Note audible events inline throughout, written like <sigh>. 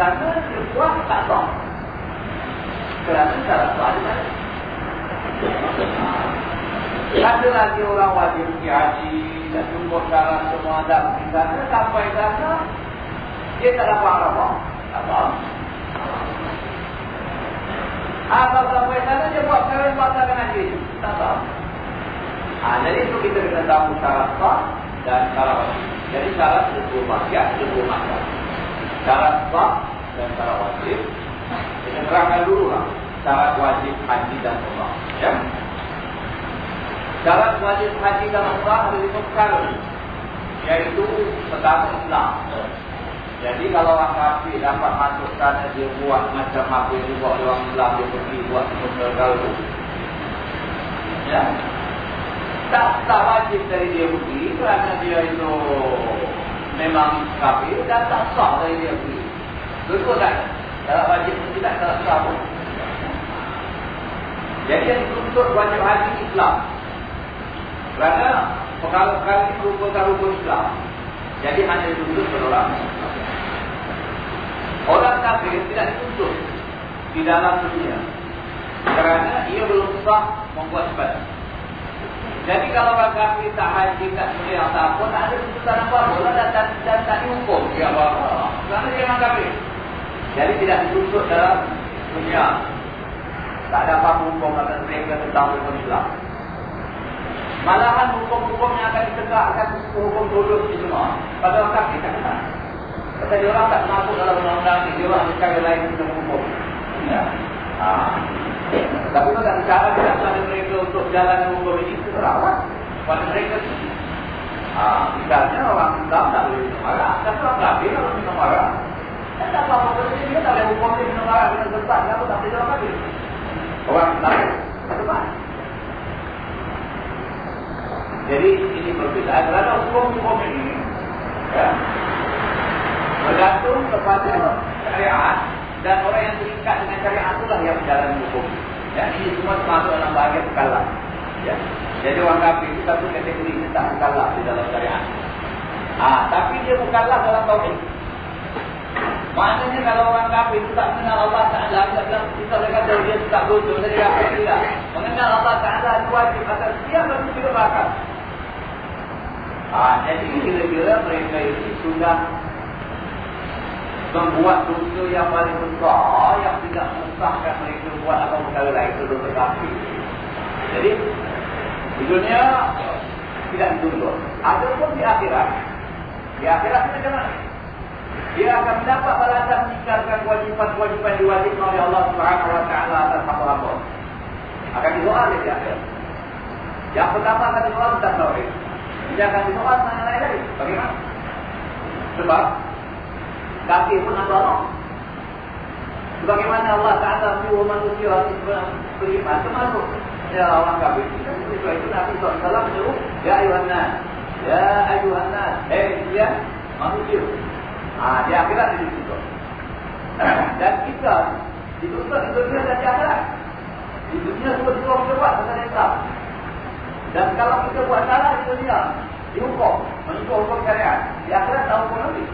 pergi sana, dia buat tak sah kerana syarat wajib ada lagi orang wajib pergi haji dan tunggu syarat semua ada di sana sampai sana dia tak dapat apa. Atau sampai sana dia buat kawin pasangan haji tak tahu ha, jadi itu kita kena tahu syarat sah dan syarat wajib. Jadi syarat bagian itu dua macam syarat sah dan syarat wajib kita terangkan dulu lah syarat wajib haji dan umrah. Ya. Syarat wajib haji dan umrah ada lima perkara. Yaitu pertama Islam. Jadi kalau orang kafir dapat masuk sana dia buat macam apa yang dibuat orang Islam dia pergi buat sesuatu itu. Ya. Tak, tak wajib dari dia pergi kerana dia itu memang kafir dan tak sah dari dia pergi. Betul tak? Tak wajib tidak tak sah pun. Jadi yang dituntut wajib haji Islam. Kerana perkara-perkara ini merupakan rukun Islam. Jadi hanya dituntut orang Orang kafir tidak dituntut di dalam dunia. Kerana ia belum sah membuat ibadah. Jadi kalau orang kafir tak haji, tak sedia, yang tak apa, tak ada tuntutan apa-apa dan, dan, dan tak dihukum. Ya Allah. Kerana dia memang kafir. Jadi tidak dituntut dalam dunia. Tak ada apa hukum akan mereka tentang hukum Islam. Malahan hukum-hukum yang akan ditegakkan hukum duduk di semua. Pada orang kafir tak kenal. Kata dia orang tak masuk dalam undang-undang ini. Dia orang lain untuk hukum. Ya. Ha. Tapi tak cara tidak pada mereka untuk jalan hukum ini. Terawat. Pada mereka ini. Ha. Misalnya orang Islam tak boleh minum marah. Tapi orang kafir kalau minum marah. Tak apa-apa. Dia tak boleh hukum dia minum marah. Dia tak boleh tak boleh jawab lagi. Orang Tepat Jadi ini perbezaan Kerana hukum-hukum ini ya, Bergantung kepada syariat Dan orang yang terikat dengan syariat itulah Yang berjalan hukum. Ya, Ini semua termasuk dalam bahagian pekalah ya. Jadi orang kafir itu satu kategori Dia tak pekalah di dalam syariat. Ah, Tapi dia bukanlah dalam tauhid. Maknanya kalau orang kafir itu tak mengenal Allah Ta'ala Kita bilang, kita kata dia tak bodoh Jadi kafir tidak Mengenal Allah Ta'ala itu wajib Atas dia mesti juga bakal ha, Jadi kira-kira mereka ini sudah Membuat dosa yang paling besar Yang tidak mensahkan mereka buat apa perkara lain Itu dosa kafir Jadi Di dunia Tidak dituntut Ada pun di akhirat Di akhirat kita jangan dia akan mendapat balasan meninggalkan kewajipan-kewajipan diwajibkan oleh Allah Subhanahu Wa Taala atas hamba-hamba. Akan disoal dia akhir. Yang pertama akan disoal tentang tauhid. Dia akan disoal tentang lain lagi. Bagaimana? Sebab kaki pun Allah. Sebagaimana Allah Taala menyuruh manusia beriman termasuk ya orang kafir. Sebab itu Nabi SAW menyuruh Ya ayuhan nas Ya ayuhan nas Hei dia manusia Ha, di akhirat dia dituntut. Dan kita dituntut di dunia dan di akhirat. Di dunia semua semua kita buat pasal Islam. Dan kalau kita buat salah di dunia, dihukum. Menurut hukum syariat. Di akhirat tak hukum lagi.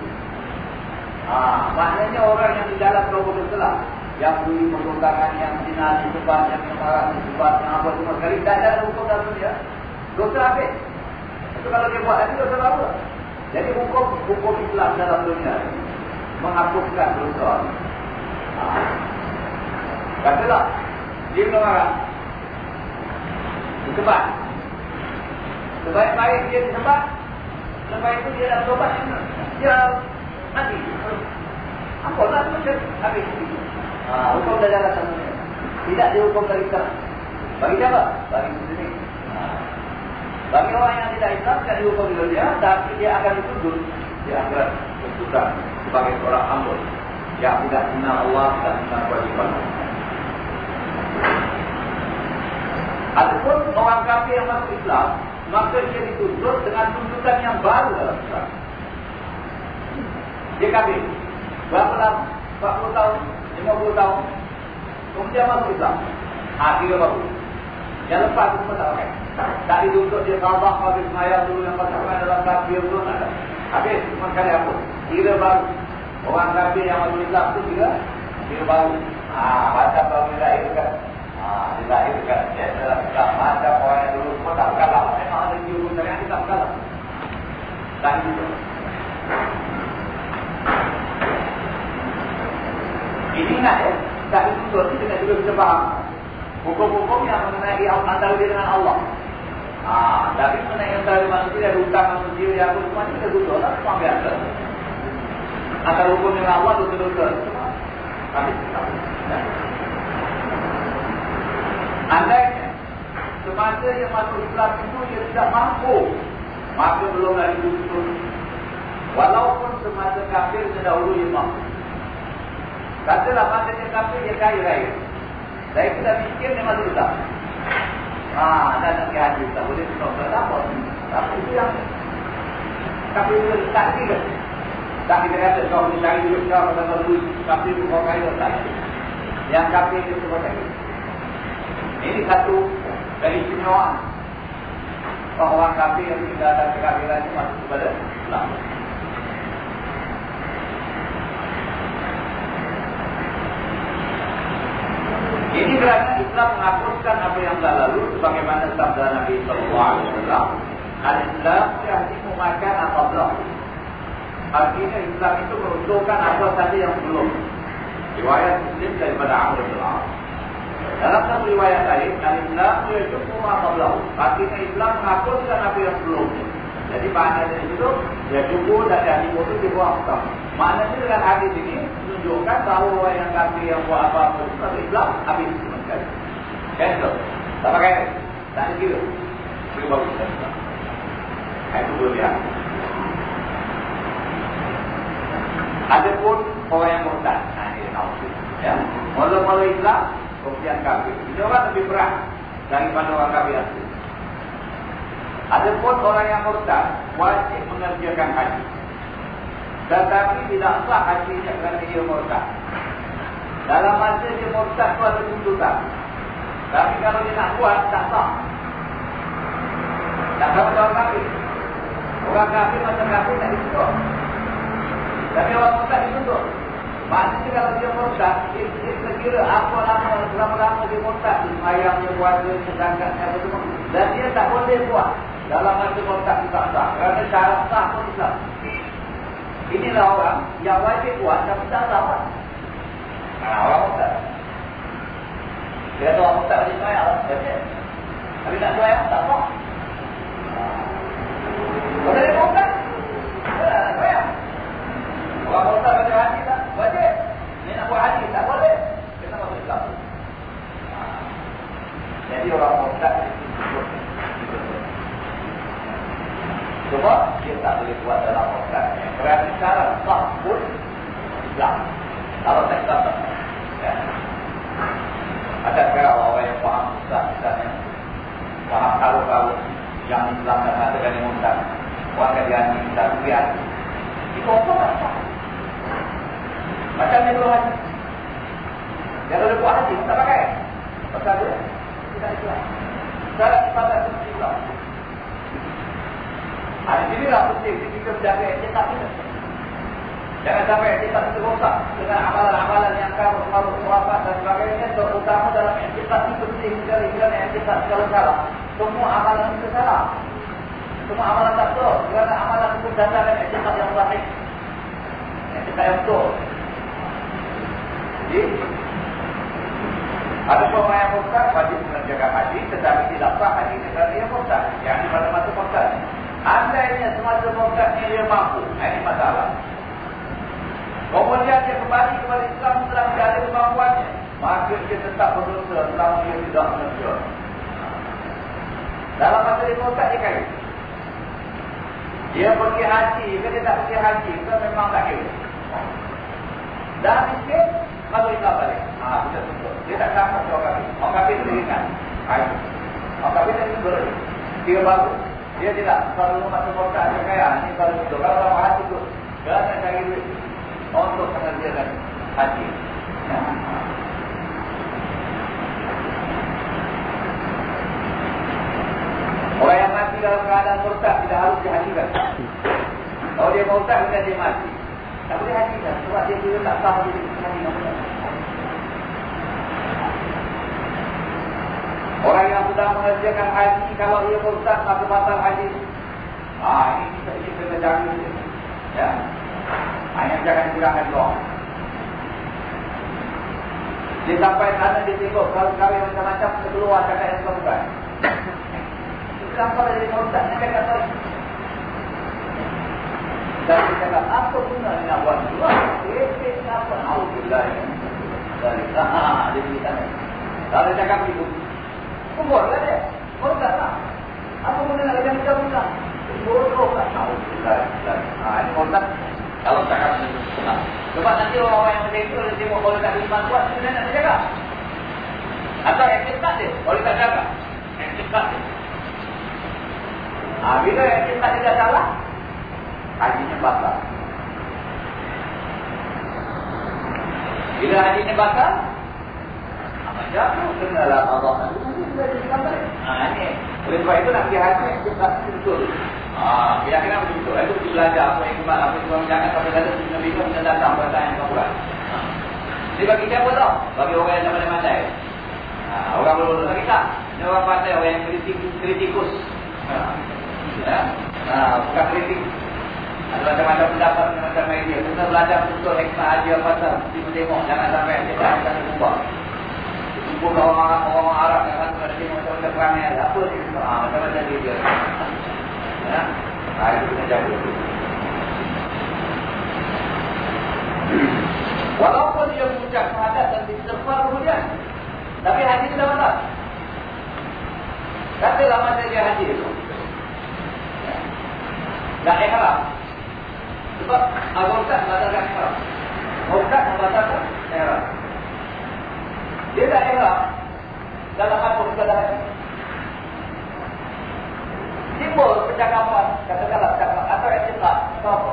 Ha, maknanya orang yang di dalam kelompok salah yang beri perundangan, yang zina disebab, yang marah disebab, yang apa semua sekali, tak ada hukum dalam dunia. Dosa habis. Itu kalau dia buat lagi, dosa baru. Jadi hukum hukum Islam dalam dunia menghapuskan dosa. Ha. Katalah, dia marah. Disebab, Sebaik-baik dia disebab Sebaik itu dia dah berobat Dia mati Apa lah macam habis? Ha, Hukum dah jalan sama Tidak dihukum dari sekarang Bagi siapa? Bagi muslim ha. Bagi orang yang tidak Islam Tidak dihukum dari dia Tapi dia akan dituduh Dia akan bersudah Sebagai seorang ambul Yang tidak kenal Allah Dan kenal kewajiban Ataupun orang kafir yang masuk Islam maka dia dituntut dengan tuntutan yang baru dalam Islam. Dia kahwin. Berapa lama? 40 tahun, 50 tahun. Kemudian masuk Islam. Kira baru. Yang lepas itu tak pakai. Tak dituntut dia kabah, habis semayang dulu yang pasangan dalam kafir dulu. Tak ada. Habis, cuma sekali apa? Kira baru. Orang kafir yang masuk Islam itu kira, kira baru. Ha, macam baru dia lahirkan. Ha, dilahirkan. Ya, dalam Islam. Macam orang yang dulu semua tak kalah. Memang ada syariat kita tak kalah. Dan itu. Ini ingat ya. Tak itu kita juga bisa faham. Hukum-hukum yang mengenai antara dia dengan Allah. Ah, tapi mengenai antara manusia ada hutang manusia yang aku semua kita duduk lah. Semua biasa. Antara hukum dengan Allah itu duduk. Habis. Andainya semasa yang masuk Islam itu dia tidak mampu maka belum lagi ditutup walaupun semasa kafir dia mampu katalah masa dia kafir dia kaya raya. Saya kita fikir dia masuk Islam Haa, dan nak ke hadis tak boleh. Tutup tak apa tapi itu yang kafir itu tak kira. Tak kita kata kau ni cari duit kau kata duit kafir itu kau kaya tak yang kafir itu semua kaya ini satu dari istimewaan orang. Kafir yang tidak ada kekafiran itu masuk kepada Islam. Kerana Islam menghapuskan apa yang telah lalu sebagaimana sabda Nabi sallallahu alaihi wasallam, "Al-Islam yahdimu ma kana qablahu." Artinya Islam itu meruntuhkan apa saja yang belum. Riwayat Muslim daripada Amr bin. Dalam satu riwayat lain, Al-Islam itu cukup ma'ablahu. Artinya Islam menghapuskan apa yang belum. Jadi dari itu, ya cukup dan jadi itu dibuang. Maknanya dengan hadis ini, menunjukkan bahawa yang kafir yang buat apa-apa itu, Islam habis. Cancel. Tak pakai. Tak ada kira. Beri bagus. Itu dulu ya. Ada pun orang yang murtad. Nah, ini tahu. Ya. Mula-mula Islam, kemudian kafir. Ini orang lebih berat daripada orang kafir asli. Adapun orang yang murtad wajib mengerjakan haji. Tetapi tidak sah hajinya kerana dia murtad. Dalam masa dia murtad itu ada tuntutan. Tapi kalau dia nak buat, tak sah. Tak sah orang kafir. Orang kafir macam kafir tak ditutup. Tapi orang murtad ditutup. Maksudnya kalau dia murtad, dia, dia kira apa lama, lama-lama dia murtad, semayang dia buat, dia sedangkan, apa semua. Dan dia tak boleh buat dalam masa murtad itu tak sah. Kerana syarat sah pun Islam. Inilah orang yang wajib buat, tapi tak sah buat. Orang murtad. Dia tahu orang murtad wajib semayang, wajib. Tapi tak semayang, tak sah. Kalau dia murtad, dia tak semayang. Orang murtad wajib hati tak? Wajib. Ini nak buat hadis, tak boleh. Kita masuk Islam. Jadi orang murtad Cuma dia tak boleh buat dalam murtad. Kerana cara sah pun Islam. Kalau tak tak. Ada sekarang orang yang faham Islam misalnya Faham tahu-tahu Yang Islam dan kata dan muntah undang Warga dia kita lihat Itu apa tak faham Macam ni dulu haji. Yang dulu buat haji tak pakai. Pasal dia Kita Islam. Salah kepada suci Islam. Ada sini lah penting Kita berjaga Dia tak pilih Jangan sampai kita rosak dengan amalan-amalan yang kamu harus melakukan dan sebagainya. Terutama dalam etikat itu sekali kerana etikat kalau salah. Semua amalan itu salah. Semua amalan tak betul. Kerana amalan itu dasarkan etikat yang baik. Etikat yang betul. Jadi, ada orang yang murtad wajib mengerjakan haji tetapi tidak sah haji kerana dia murtad. Yang di pada masa murtad. Andainya semasa murtadnya dia mampu. Ini masalah. Kemudian dia kembali kepada Islam setelah dia ada kemampuannya. Maka dia tetap berdosa selama dia tidak menerja. Dalam masa dia murtad dia kaya. Dia pergi haji ke dia tak pergi haji ke memang tak kira. Dah miskin, kalau Islam balik. Ah, kita tunggu. Dia tak takut orang kafir. Orang kafir itu. Ayo. Orang kafir itu boleh. Dia baru. Dia tidak. Rumah semua tak ada kaya. Ini baru itu. Kalau orang haji itu. Jangan cari duit. Untuk mengerjakan haji. Orang yang mati dalam keadaan murtad tidak harus dihajikan. Kalau dia murtad, bukan dia mati. Tak boleh hajikan. Sebab dia juga tak tahu dia haji. Orang yang sudah mengerjakan haji kalau ia murtad maka batal haji. Ah ini kita ini kena dia. Ya. Hanya jangan kurangkan doa. Dia sampai sana dia tengok kalau kawin macam-macam keluar cakap yang bukan. Kenapa dari murtad nak kata tahu? Dan dia cakap apa guna ni nak buat dua? Eh, kenapa? Alhamdulillah. Dari sana dia beritahu. Kalau cakap begitu, lah dia. Murtad lah. Apa guna nak kata macam mana? Bodoh tak tahu. Ha, ini murtad. Kalau cakap nah. Sebab nanti orang-orang yang itu, dia tengok kalau tak iman kuat, dia nak jaga. Atau etikat dia, kalau tak jaga. Etikat dia. Ha, bila etikat dia dah salah, hajinya batal. Bila hajinya batal, jatuh kenalah Allah nanti sudah jadi kembali. Ini. Oleh sebab itu nak pergi haji kita betul. Ah keyakinan betul. Itu kita belajar apa yang kita apa yang jangan sampai kata kita bingung dan datang bahasa yang kau buat. Jadi bagi siapa tau? Bagi orang yang dengan saya. Ah orang belum tak? Ini orang pandai orang yang kritik kritikus. Ya. Ah bukan kritik. Ada macam-macam pendapat macam media. Kita belajar betul hikmah haji apa pasal. Kita tengok jangan sampai kita akan berubah. Pun orang orang Arab yang kan ada tengok macam perangai apa ni? Ah, macam macam dia Ya. Ah, itu kita jaga. Walaupun dia mengucap syahadat dan disebar kemudian. Tapi haji tidak batal. Katalah masa dia haji itu. Tak ikhram. Sebab agak tak batalkan ikhram. Murtad membatalkan ikhram. Dia tak ikhlas dalam apa keadaan ini. Timbul percakapan, katakanlah cakap atau etikat, apa?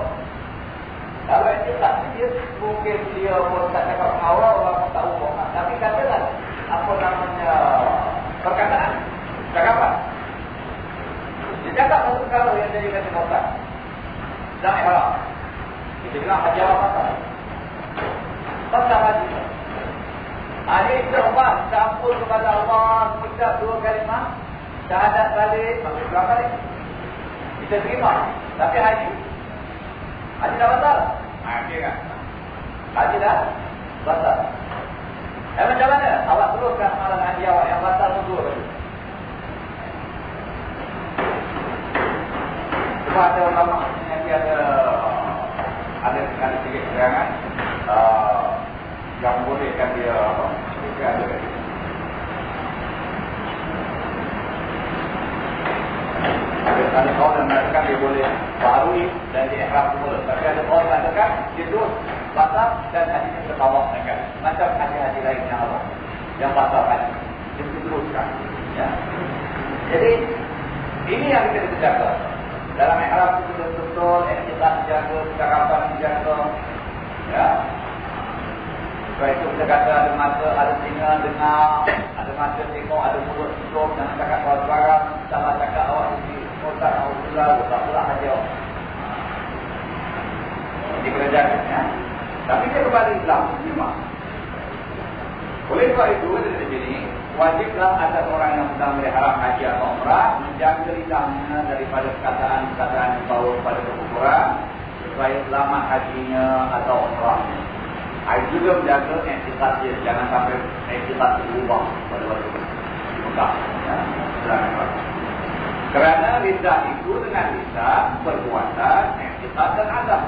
Kalau etikat dia mungkin dia pun tak cakap awal orang pun tak umum. Tapi katalah apa namanya perkataan, cakapan. Dia cakap satu kalau yang jadi kata motak. Dan ikhlas. Dia bilang haji apa-apa. Pasal haji. Ini taubat campur kepada Allah Ucap dua kalimah Syahadat balik berapa kali Kita terima. Tapi haji. Haji dah batal? Haji kan? Haji dah batal. Eh macam mana? Awak teruskan malam haji awak Yang batal tunggu Cuma ada ulama Nanti ada Ada sedikit keterangan uh, yang bolehkan dia apa dia ada ada orang yang mengatakan dia boleh barui dan dia ikhram semula tapi ada orang yang mengatakan dia terus batal dan hatinya tertawak dengan macam hati-hati lain yang Allah yang batal haji dia teruskan. Ya. jadi ini yang kita jaga. Dalam ikhram itu betul-betul kita jaga kekarapan dijaga. Ya. Sebab itu kita kata ada mata, ada telinga, dengar, ada mata tengok, ada mulut hidup, jangan cakap sebarang, sama cakap awak ini, otak orang selalu tak pula Di dikerjakan ya. tapi dia kembali Islam cuma oleh sebab itu dari sini wajiblah atas orang yang sedang berharap haji atau umrah menjaga lidahnya daripada perkataan-perkataan yang bawa kepada kekukuran supaya selama hajinya atau umrahnya Ayo juga menjaga entitas dia jangan sampai entitas berubah pada waktu itu. Mekah ya. Selamat kerana lidah itu dengan lidah perbuatan entitas dan azab.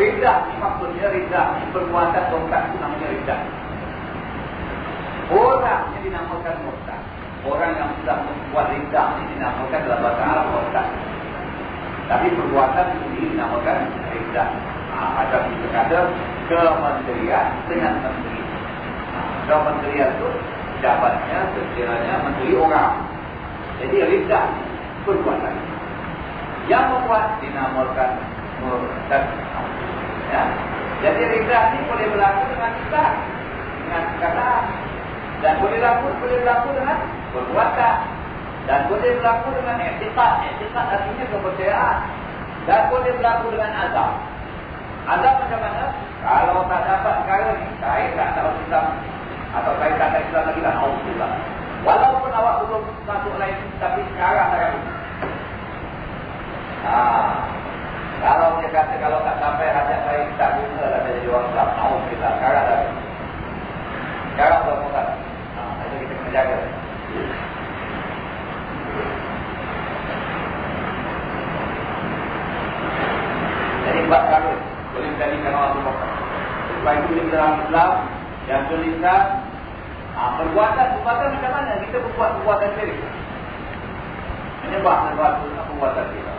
Ridah ni maksudnya ridah ni perbuatan tongkat itu namanya ridah. Orang yang dinamakan murtad. Orang yang sudah membuat ridah ini dinamakan dalam bahasa Arab murtad. Tapi perbuatan itu dinamakan ridah. Ha, ada kita kata kementerian dengan menteri. Ha, kementerian itu jabatnya sekiranya menteri orang. Jadi ridah perbuatan. Yang membuat dinamakan murtad. Ya. Jadi ridah ini boleh berlaku dengan kita. Dengan kata. Dan boleh berlaku, boleh berlaku dengan perbuatan. Dan boleh berlaku dengan etikat. Etikat artinya kepercayaan. Dan boleh berlaku dengan azab. Azab macam mana? Kalau tak dapat perkara ni, saya tak tahu Islam. Atau saya tak tahu Islam lagi lah. Alhamdulillah. Walaupun awak belum masuk lain, tapi sekarang saya Ah, kalau dia kata kalau tak sampai hajat saya tak guna lah jadi orang Islam. Tahu kita sekarang dah. Sekarang dah mula. Ha, itu kita kena jaga. Jadi buat kami boleh menjadikan orang tua. Sebab itu dalam Islam yang tulisan ha, perbuatan perbuatan macam mana kita berbuat perbuatan sendiri. Menyebab sesuatu perbuatan kita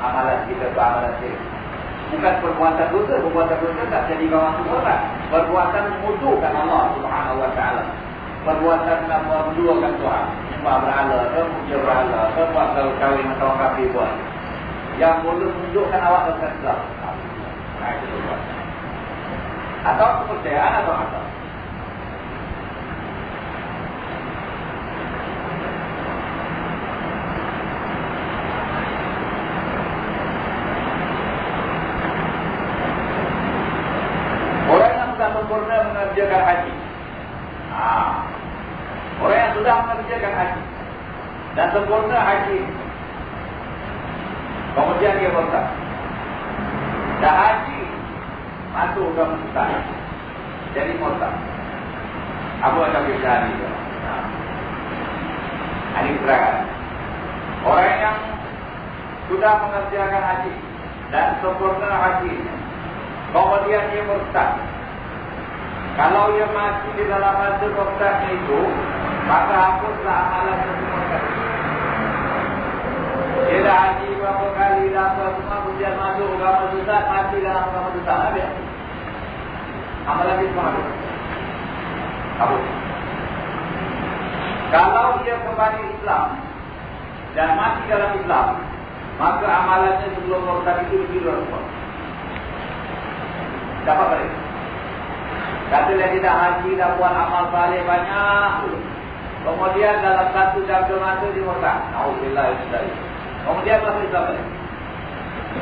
amalan kita beramalan syirik. Bukan perbuatan dosa, perbuatan dosa tak jadi kawan kan. Perbuatan musuhkan Allah Subhanahu Wa Taala. Perbuatan nak menduakan Tuhan. Nyembah berhala ke, puja berhala ke, buat kalau kahwin atau orang kafir buat. Yang boleh menunjukkan awak Islam. Nah, itu perbuatan. Atau kepercayaan atau apa? mengerjakan haji. Ha. Orang yang sudah mengerjakan haji dan sempurna haji, kemudian dia berkata, dah haji masuk ke Mekah, jadi. Apa yang kami cari? Ha. Ini keterangan. Orang yang sudah mengerjakan haji dan sempurna haji, kemudian dia murtad, kalau ia mati di dalam masa kontrak itu, maka hapuslah amalan semua kali. Dia dah haji berapa kali, dah apa semua, kemudian masuk agama susah, mati dalam agama susah. Habis. Amalan itu habis. Hapus. Kalau dia kembali Islam, dan mati dalam Islam, maka amalannya sebelum kontrak itu dikirim. Dapat balik. Kata dia tidak haji, dah buat amal salih banyak. Kemudian dalam satu jam mata dia murtad. Alhamdulillah Ustaz. Kemudian masuk Islam.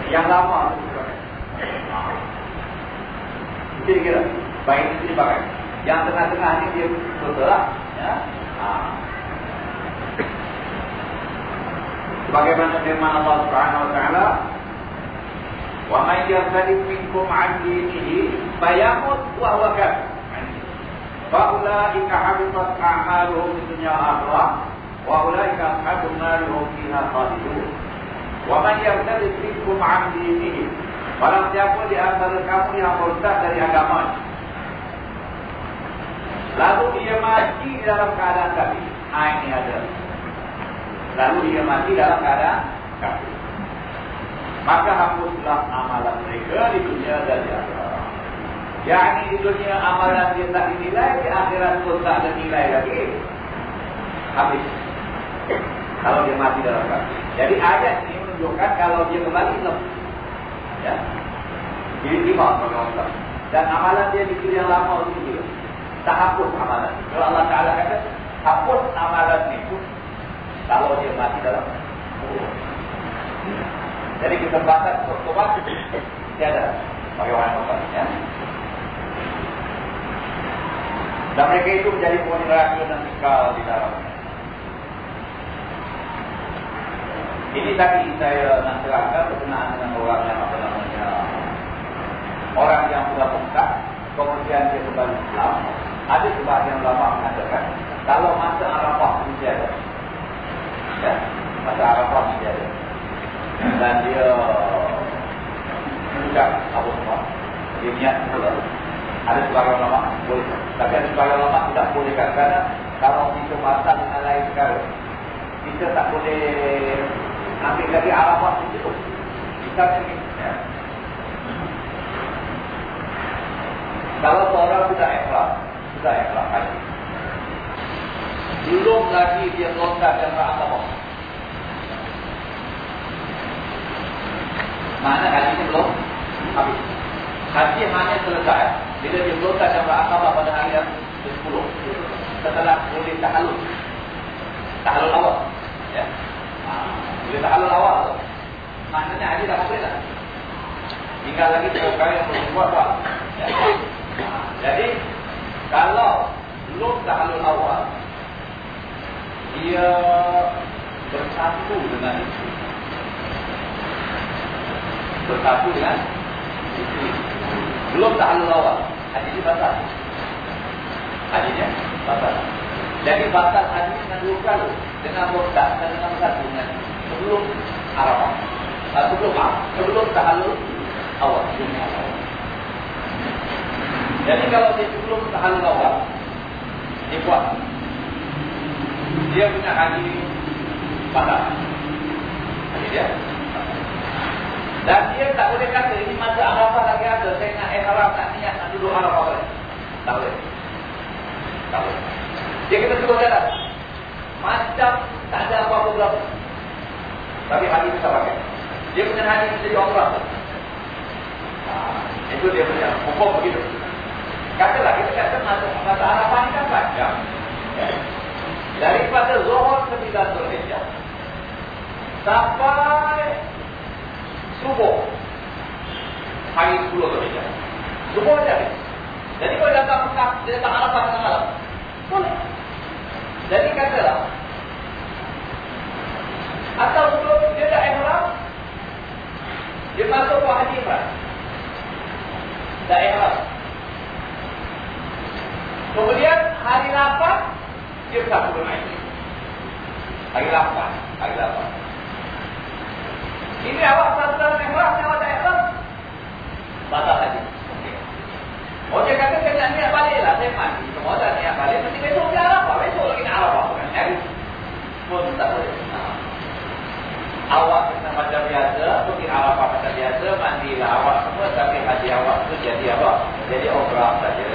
Yang lama Jadi kira. Baik itu dipakai. Yang tengah-tengah ini dia betul lah. Ya. Ha. Sebagaimana firman Allah Subhanahu Wa Taala, ومن يرتد منكم عن دينه فيمت وهو كافر فأولئك حبطت أعمالهم في الدنيا والآخرة وأولئك أصحاب النار هم فيها خالدون ومن يرتد منكم عن دينه Barang siapa di antara kamu yang murtad dari agama Lalu dia mati dalam keadaan kafir. Ah ini ada. Lalu dia mati dalam keadaan kafir maka hapuslah amalan mereka di dunia dan di akhirat. Yang di dunia amalan dia tak dinilai, di akhirat pun tak ada nilai lagi. Habis. Kalau dia mati dalam kafir. Jadi ayat ini menunjukkan kalau dia kembali Islam. Ya. Jadi lima Allah. Dan amalan dia di dunia lama itu juga. Tak hapus amalan. Kalau Allah Ta'ala kata, hapus amalan itu kalau dia mati dalam kafir. Jadi kesempatan untuk tobat tiada. Bagaimana ya? Dan mereka itu menjadi penghuni neraka dan kekal di dalamnya. Ini tadi saya nak terangkan berkenaan dengan orang yang apa namanya orang yang sudah pekak, kemudian dia kembali Islam. Ada sebahagian ulama mengatakan kalau masa Arafah masih ada, ya, masa Arafah masih ada, dan dia mengucap apa semua, dia niat pula ada sebagian ulama boleh. Tapi ada sebagian ulama tidak boleh kerana kalau kita masak dengan lain sekali kita tak boleh ambil lagi arafah itu kita ini ya. kalau seorang sudah ikhlas sudah ikhlas belum lagi dia melontar dan berakabah mana haji ini belum habis haji hanya selesai bila dia melontar jambah akabah pada hari yang ke-10 Setelah boleh tahalul Tahalul awal ya. Ha. Bila tahalul awal Maknanya haji dah boleh lah Tinggal lagi perkara yang buat buat ya. ha. Jadi Kalau belum tahalul awal Dia Bersatu dengan itu Bersatu dengan itu Belum tahalul awal Haji ini batal. Haji ini batal. Jadi batal haji dengan dua kali. Dengan murtad dan dengan satu. Sebelum Arafah. Uh, sebelum. Sebelum tahalul awal. Jadi kalau dia sebelum tahalul awal. Dia buat. Dia punya haji batal. Haji dia dan dia tak boleh kata ini masa Arafah lagi ada. Saya nak ihram nak niat nak duduk Arafah boleh. Tak boleh. Tak boleh. Dia kata suruh jalan. Macam tak ada apa-apa berapa. Tapi hati bisa pakai. Dia punya hati bisa jadi orang. Ha, itu dia punya hukum begitu. Katalah kita kata masa, masa Arafah ini kan panjang. Ya. Daripada Zohor ke Bila Zulhijjah. Sampai subuh hari 10 tu dia. Subuh aja. Jadi kalau datang Mekah, dia datang Arafah tengah malam. Boleh. Jadi katalah atau sebelum dia dah ihram dia masuk ke haji ihram. Dah ihram. Kemudian hari 8 dia bersatu dengan Hari 8, hari 8. Ini awak ikhlas, ni awak tak ikhlas. Batal haji. Oh dia kata saya nak niat balik lah, saya mati. Semua tak niat balik, nanti besok dia Arafah. Besok lagi nak Arafah. Bukan kan? Pun tak boleh. Ha. Awak kena macam biasa, pergi Arafah macam biasa, mandilah awak semua. Tapi haji awak tu jadi apa? Jadi obrak saja.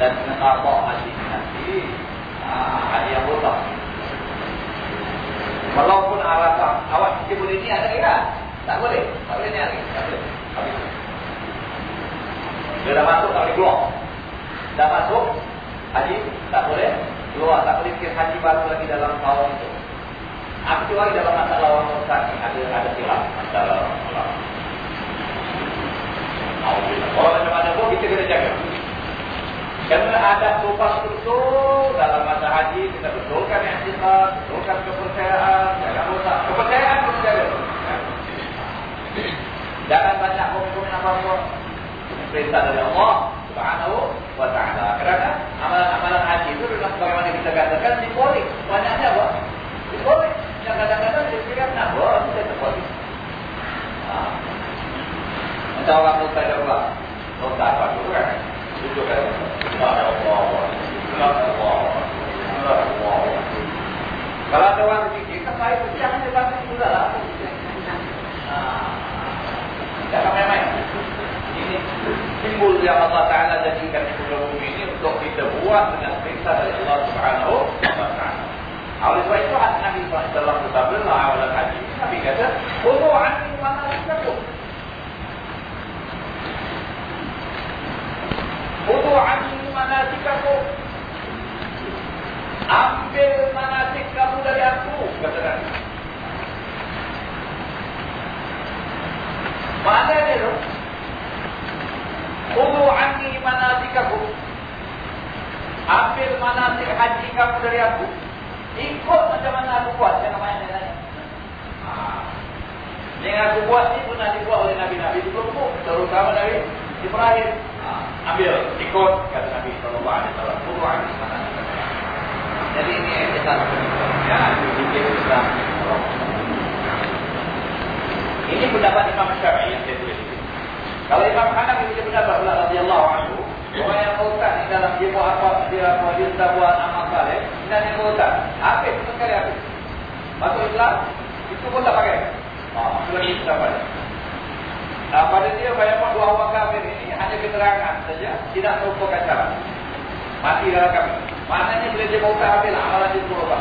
Dan kena kabok haji nanti. Ha, haji yang botak. Walaupun Arafah, awak mesti boleh niat lagi kan? Tak boleh. Tak boleh niat lagi. Tak boleh. Habis. Dia dah masuk, tak boleh keluar. Dah masuk, haji, tak boleh. Keluar, tak boleh fikir haji baru lagi dalam tahun itu. Tu lagi dalam masalah orang Ustaz ni? Ada, ada silap. Masalah Allah. Orang macam mana pun kita kena jaga. Kerana ada tupas betul dalam masa haji kita betulkan yang kita betulkan kepercayaan, jangan rosak kepercayaan pun jaga. Jangan banyak hukum yang apa-apa. Perintah dari Allah Subhanahu wa taala. Kerana amalan-amalan haji itu adalah bagaimana kita katakan simbolik. Banyaknya apa? Simbolik. Yang kadang-kadang dia kira nak buat kita simbolik. Ha. Macam orang mustajab Allah. Rosak apa tu kan? Kalau ada orang berfikir, kan saya pecah dia bagi pula lah. Jangan main-main. Ini simbol yang Allah Ta'ala jadikan di muka bumi ini untuk kita buat dengan perintah dari Allah Subhanahu wa Ta'ala. Oleh sebab itu, Nabi SAW Allah awal haji. Nabi kata, Kudu Kudu anjing manatikaku Ambil manatik kamu dari aku Kata Nabi. Mana ini tu? Kudu anjing manatikaku Ambil manatik haji kamu dari aku. Ikut macam mana aku buat Yang namanya dia tanya Yang aku buat ni pun nak dibuat oleh Nabi-Nabi. Terutama dari Ibrahim Ambil, ikut kata Nabi SAW. Puruan di sana. Jadi ini yang kita Ya, ini kita Ini pendapat Imam Syafi'i yang saya tulis. Kalau Imam Hanafi dia pendapat radhiyallahu anhu, orang yang murtad di dalam dia buat apa, dia apa, dia tak buat amal saleh, dan yang murtad, apa itu sekali habis. Masuk Islam, itu pun tak pakai. Ah, itu lagi kita pada. Nah, pada dia pun dua orang kafir ini hanya keterangan saja, tidak merupakan cara. Mati dalam kami. Maknanya bila dia murtad habis amalan dia berubah.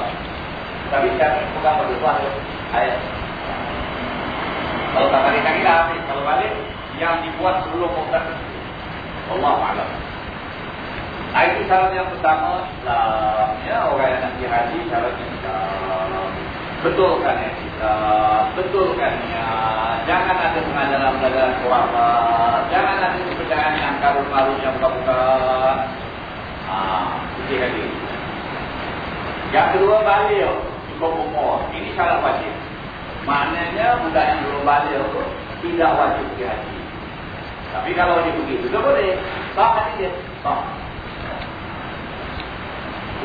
Tapi kami bukan berubah ayat. Kalau tak balik lagi dah habis. Kalau balik, yang dibuat sebelum murtad Allah Alam. Nah, itu syarat yang pertama Islam. Ya, orang yang nanti haji syarat Islam. Betulkan ya Islam. Betulkan ya. Jangan ada pengajaran-pengajaran kurabat. Jangan ada kepercayaan yang karun-karun yang buka-buka. Ah, itu. Yang kedua balik cukup umur. Ini syarat wajib. Maknanya budak yang belum balik tidak wajib haji. Tapi kalau dia pergi juga boleh. Tak dia. Tak.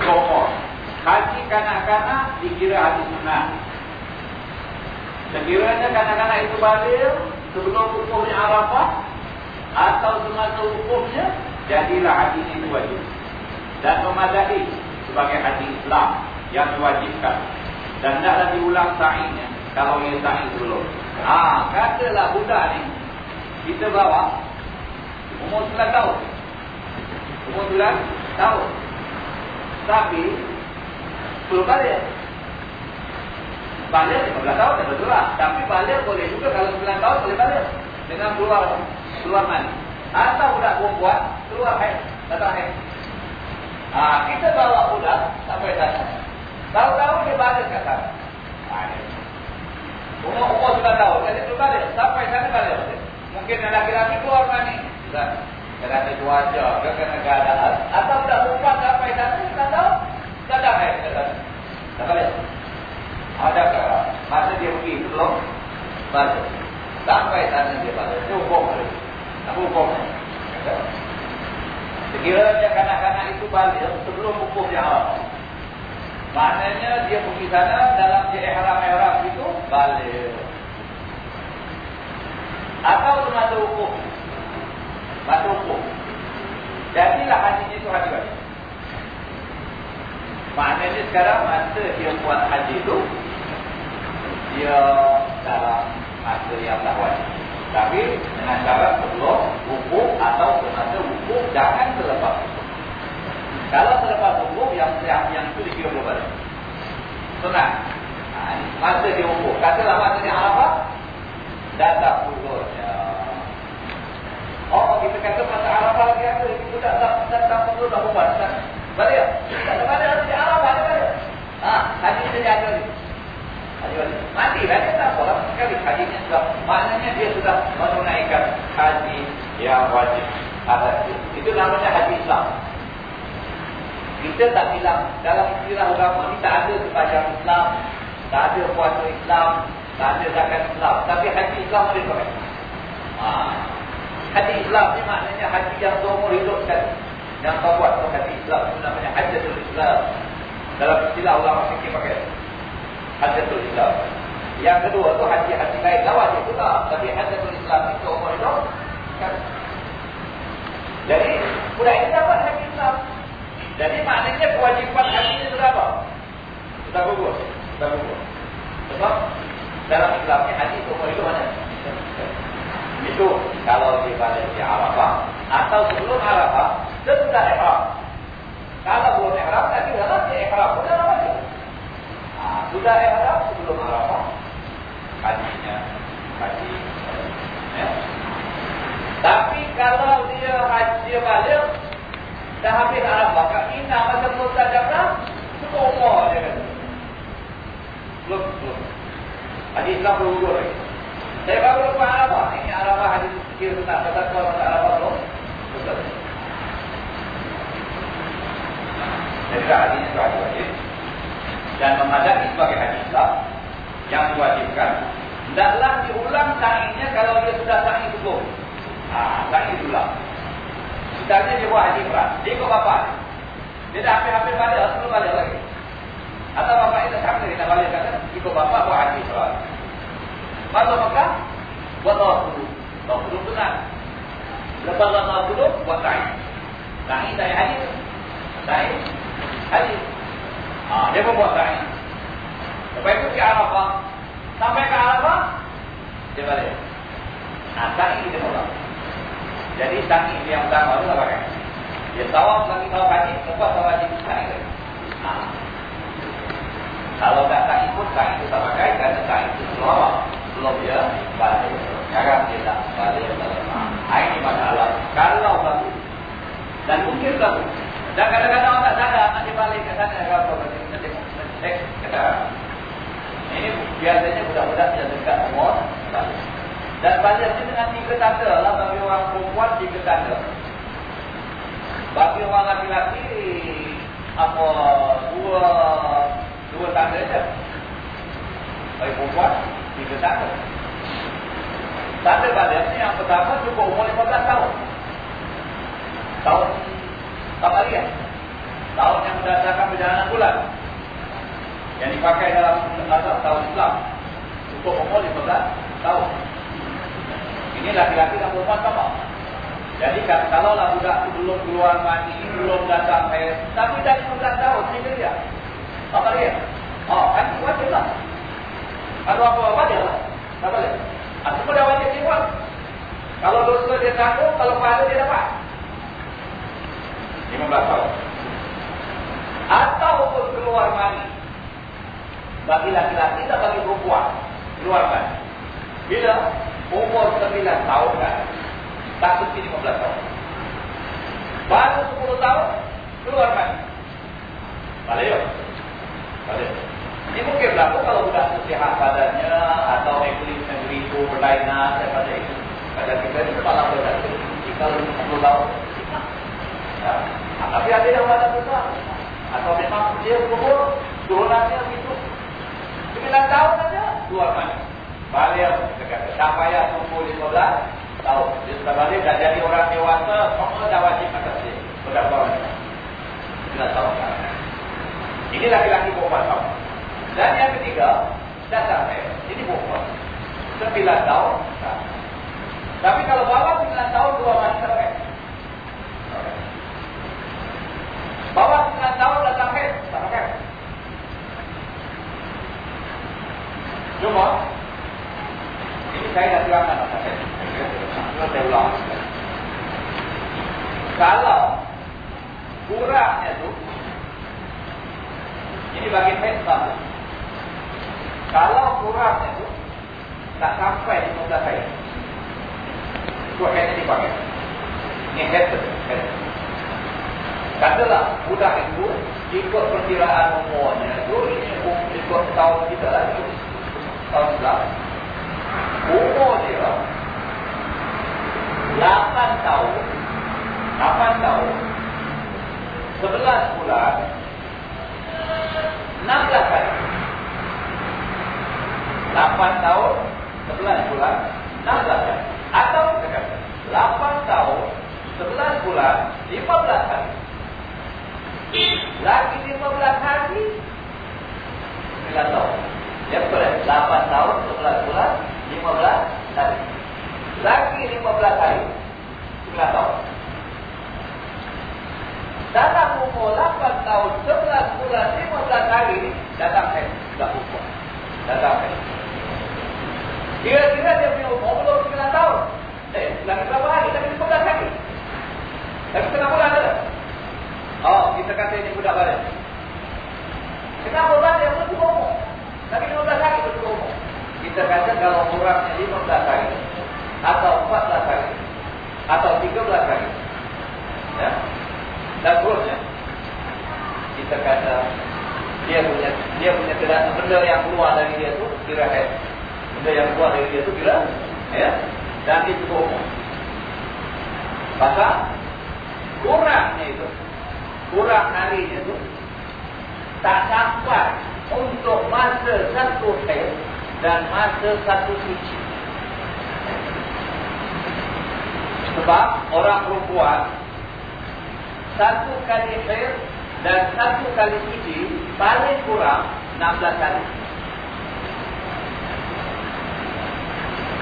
Umur. Haji kanak-kanak dikira haji sunnah. Sekiranya kanak-kanak itu balik sebelum hukumnya Arafah atau semasa hukumnya, jadilah haji itu wajib. Dan memadai sebagai haji Islam yang diwajibkan. Dan tidaklah diulang sa'inya kalau ia sa'i sebelum. Ah, katalah budak ni kita bawa umur 9 tahun. Umur 9 tahun. Tapi belum balik. Balik 15 tahun dah betul lah. Tapi balik boleh juga kalau 9 tahun boleh balik. Dengan keluar keluar mani. Atau budak perempuan keluar haid. Datang haid. Ah, kita bawa budak sampai sana. Tahu-tahu dia balik kat sana. Umur umur sudah tahu, jadi belum balik. Sampai sana balik. Mungkin ada laki-laki keluar mani. Sudah. Kerana cuaca, kerana keadaan. Atau sudah lupa sampai sana, sudah tahu. Sudah dah naik ke sana. Tak balik. Adakah masa dia pergi belum balik. Sampai sana dia balik. Itu hukum balik. Apa hukum? Sekiranya kanak-kanak itu balik sebelum hukum yang awal. Maknanya dia pergi sana dalam dia ihram-ihram itu balik. Atau semasa hukum. Masa hukum. Jadilah haji itu haji balik. Maknanya sekarang masa dia buat haji itu dia dalam masa yang tak wajib. Tapi dengan cara sebelum hukum atau semasa hukum jangan terlepas kalau terlepas hukum yang yang, yang itu dikira berubah. Senang. Ha, masa dia hukum. Katalah masa dia apa? Datang pulurnya. Oh, kita kata masa Arafah lagi ada. Itu tak tak tak tak perlu dah buat. Balik. Tak ada mana ada di Arafah ada balik. Ah, haji dia ada. Haji balik. Mati lah dia tak boleh sekali hajinya sudah. Maknanya dia sudah menunaikan haji yang wajib. Ada itu namanya haji Islam. Kita tak bilang dalam istilah agama ni tak ada sepanjang Islam, tak ada puasa Islam, tak ada zakat Islam. Tapi haji Islam ada pakai. Ha. Haji Islam ni maknanya haji yang seumur hidup sekali. Yang kau buat tu haji Islam itu namanya hajatul Islam. Dalam istilah ulama fikir pakai. Hajatul Islam. Yang kedua tu haji-haji lain lawan itu tak. Tapi hajatul Islam itu umur hidup. Kan? Jadi, budak ini dapat haji Islam. Jadi maknanya kewajiban haji ini sudah apa? Sudah gugur. Sudah gugur. Sebab dalam Islamnya haji itu itu mana? Itu kalau balik di Arafah atau sebelum Arafah sudah ihram. Kalau belum ihram tadi dalam di ihram sudah lama lagi. Nah, sudah ihram sebelum Arafah hajinya haji. Ya. Tapi kalau dia haji balik Dah habis Arafah masa belum tajam dah Cukup umur dia kata Belum, belum Hadis Islam berhubung lagi Saya baru lupa Arafah Ini Arafah hadis kira senang Kata kuat masa Arafah belum Betul Jadi hadisnya itu hadis wajib. Dan memadai sebagai hadis Islam yang diwajibkan. Tidaklah diulang sahihnya kalau dia sudah sahih cukup. Ha, sahih diulang. Misalnya dia buat hadis berat. Dia ikut bapak. Dia dah hampir-hampir balik, sebelum balik lagi. Atau bapak itu sama dia nak balik kata, ikut bapak buat hadis berat. Masuk Mekah, buat tawaf dulu. Tawaf dulu benar. Lepas tawaf dulu, buat sahih. Sahih dari hadis. Sahih. Hadis. Ha, dia pun buat sahih. Lepas itu ke Arafah. Sampai ke Arafah, dia balik. Nah, sahih dia pulang. Jadi sahih yang utama itu apa kan? Dia tawaf lagi tawaf hadis, lepas tawaf hadis sahih lagi. Ha. Kalau tak sahih pun sahih itu tak pakai, kerana sahih itu selawat. Belum dia balik. Sekarang dia tak balik. Ha, ini masalah. Kalau bagus, dan mungkin bagus. Dan kadang-kadang orang tak sadar nak balik ke sana ke apa bagi kata. Ini biasanya budak-budak yang dekat umur dan banyak ni dengan tiga tanda lah bagi orang perempuan tiga tanda. Bagi orang laki-laki apa dua dua tanda saja. Bagi perempuan tiga tanda. Tanda banyak ni yang pertama cukup umur 15 tahun. Tahun Tabaria. Tahun yang berdasarkan perjalanan bulan. Yang dipakai dalam azab tahun Islam. Untuk umur 15 tahun. Ini laki-laki dan perempuan sama. Jadi kalau lah budak belum keluar mani, belum datang haid. Tapi dah 15 tahun, ini dia. Apa dia? Oh, kan wajib lah. Kalau apa-apa dia lah. Tak boleh. Ah, semua dah wajib dia Kalau dosa dia tanggung, kalau pahala dia dapat. 15 tahun. Atau pun keluar mani. Bagi laki-laki dan bagi perempuan. Keluar mani. Bila umur 9 tahun kan. Tak mesti 15 tahun. Baru 10 tahun. Keluar mani. Balik yuk. Balik. Ini mungkin berlaku kalau sudah sehat badannya. Atau eklis negeri itu berlainan daripada itu. Pada kita ini kepala berlaku. Jika 10 tahun. Ya. Tapi ada yang ada besar. Atau memang dia kubur, turunannya begitu. Sembilan tahun saja, dua mana. Balik, tak payah tunggu lima belas tahun. Dia sudah balik, dah jadi orang dewasa, semua dah wajib atas dia. Sudah tahun. Sembilan tahun. Ini laki-laki perempuan tahun. Dan yang ketiga, datang eh. Ini perempuan. Sembilan tahun. Tapi kalau bawah sembilan tahun, dua masa eh. Bawah 9 tahun datang haid, tak pakai. Cuma, ini saya dah terangkan tak pakai. Saya ulang. Kalau kurangnya tu, ini bagi haid sama. Kalau kurangnya tu, tak sampai di muka saya. Itu haid dipakai. Ini haid tu. Katalah budak itu ikut perkiraan umurnya itu ini ikut tahun kita lah itu tahun sebelah. Umur dia 8 tahun 8 tahun 11 bulan 16 hari 8 tahun 11 bulan 16 hari. Atau kata 8 tahun 11 bulan 15 hari. Lagi 15 hari 9 tahun. Ya betul ya 8 tahun 11 bulan 15 hari. Lagi 15 hari 9 tahun. Dalam umur 8 tahun 11 bulan 15 hari Datang saya Tidak umur. Datang saya Kira-kira dia punya umur belum 9 tahun Eh, lagi berapa hari? Lagi 15 hari Lagi setengah bulan ada Oh, kita kata ini budak balik. Kenapa balik? Belum cukup umur. Tapi 15 hari belum cukup umur. Kita kata kalau kurangnya 15 hari. Atau 14 hari. Atau 13 hari. Ya. Dan terusnya. Kita kata dia punya dia punya tidak benda yang keluar dari dia tu kira head. Benda yang keluar dari dia tu kira ya. Dan itu umur. Pasal kurangnya itu kurang harinya tu tak sampai untuk masa satu haid dan masa satu suci. Sebab orang perempuan satu kali haid dan satu kali suci paling kurang 16 kali.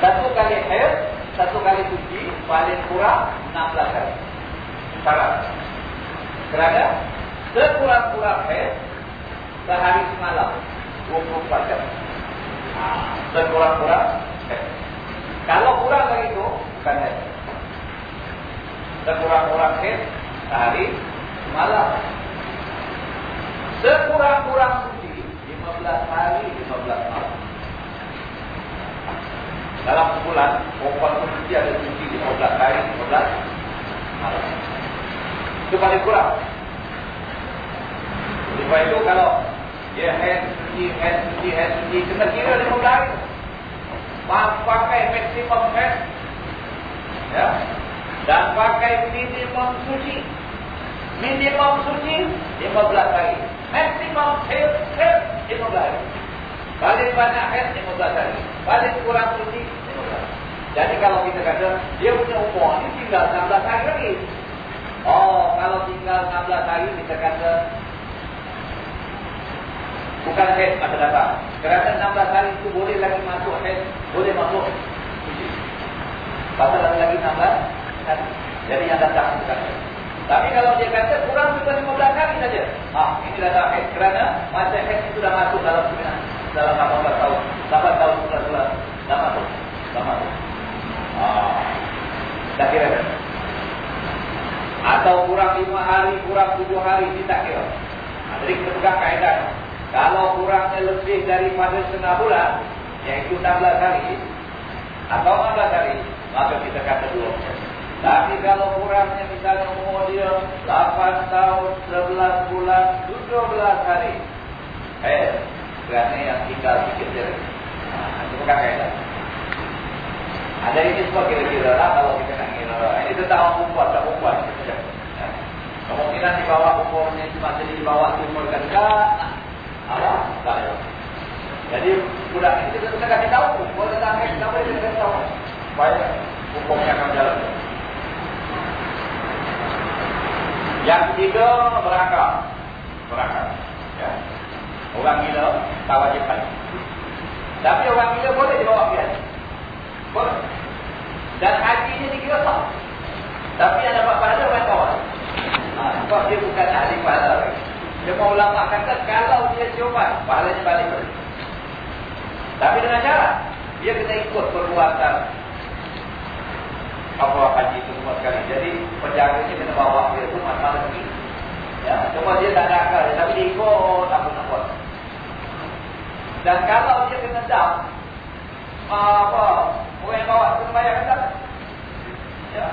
Satu kali haid, satu kali suci paling kurang 16 kali. Syarat. Kerana sekurang-kurang haid sehari semalam 24 jam. Ha, sekurang-kurang. Kalau kurang dari itu, bukan haid. Sekurang-kurang haid sehari semalam. Sekurang-kurang suci 15 hari 15 malam. Dalam sebulan, perempuan suci ada suci 15 hari 15 malam. Itu paling kurang. Sebab itu kalau dia head suci, head suci, head suci, kena kira 15 hari. Pakai maksimum head. Ya. Dan pakai minimum suci. Minimum suci 15 hari. Maksimum hair, hair, 15 hari. Paling banyak hair, 15 hari. Paling kurang suci, 15 Jadi kalau kita kata, dia punya umur ini tinggal 16 hari lagi. Oh, kalau tinggal 16 hari, kita kata, bukan hair masa datang. Kerana 16 hari itu boleh lagi masuk hair, boleh masuk suci. Pasal lagi 16 hari. Jadi yang datang bukan hair. Tapi kalau dia kata kurang cuma 15 hari saja. Ah, ini dah tak haid. Kerana masa haid itu sudah masuk dalam sebenarnya. Dalam 18 tahun. 8 tahun sudah. Dah masuk. Dah masuk. Ah. Tak kira kan? Atau kurang 5 hari, kurang 7 hari, tak kira. Nah, jadi kita pegang kaedah. Kalau kurangnya lebih daripada setengah bulan, iaitu 16 hari, atau 16 hari, maka kita kata 2 tapi kalau kurangnya misalnya umur dia 8 tahun, 11 bulan, 12 hari. Eh, kerana yang tinggal sikit dia. Nah, itu bukan kaitan. Ada ini semua kira-kira lah kalau kita nak kira. Ini tentang orang perempuan, tak perempuan. Ya. Kemungkinan di bawah umurnya cuma jadi di bawah umur kan tak. Allah, tak ya. Jadi, budak ini kita kasih tahu. Tak kita boleh kasih tahu. Supaya hukumnya akan jalan. Yang ketiga berakal. Berakal. Ya. Orang gila tak wajib haji. Tapi orang gila boleh dibawa pergi haji. Boleh. Dan haji ini dikira sah. Tapi yang dapat pahala orang kawan. Ha, sebab dia bukan ahli pahala. Dia mau ulama kata kalau dia siuman, pahalanya balik balik. Tapi dengan cara dia kena ikut perbuatan apa haji itu semua sekali. Jadi penjaga ini kena bawa dia tu masalah lagi. Ya, cuma dia tak ada akal, tapi dia ikut tak pun buat. Dan kalau dia kena dam, apa, orang yang bawa tu bayar kan Ya.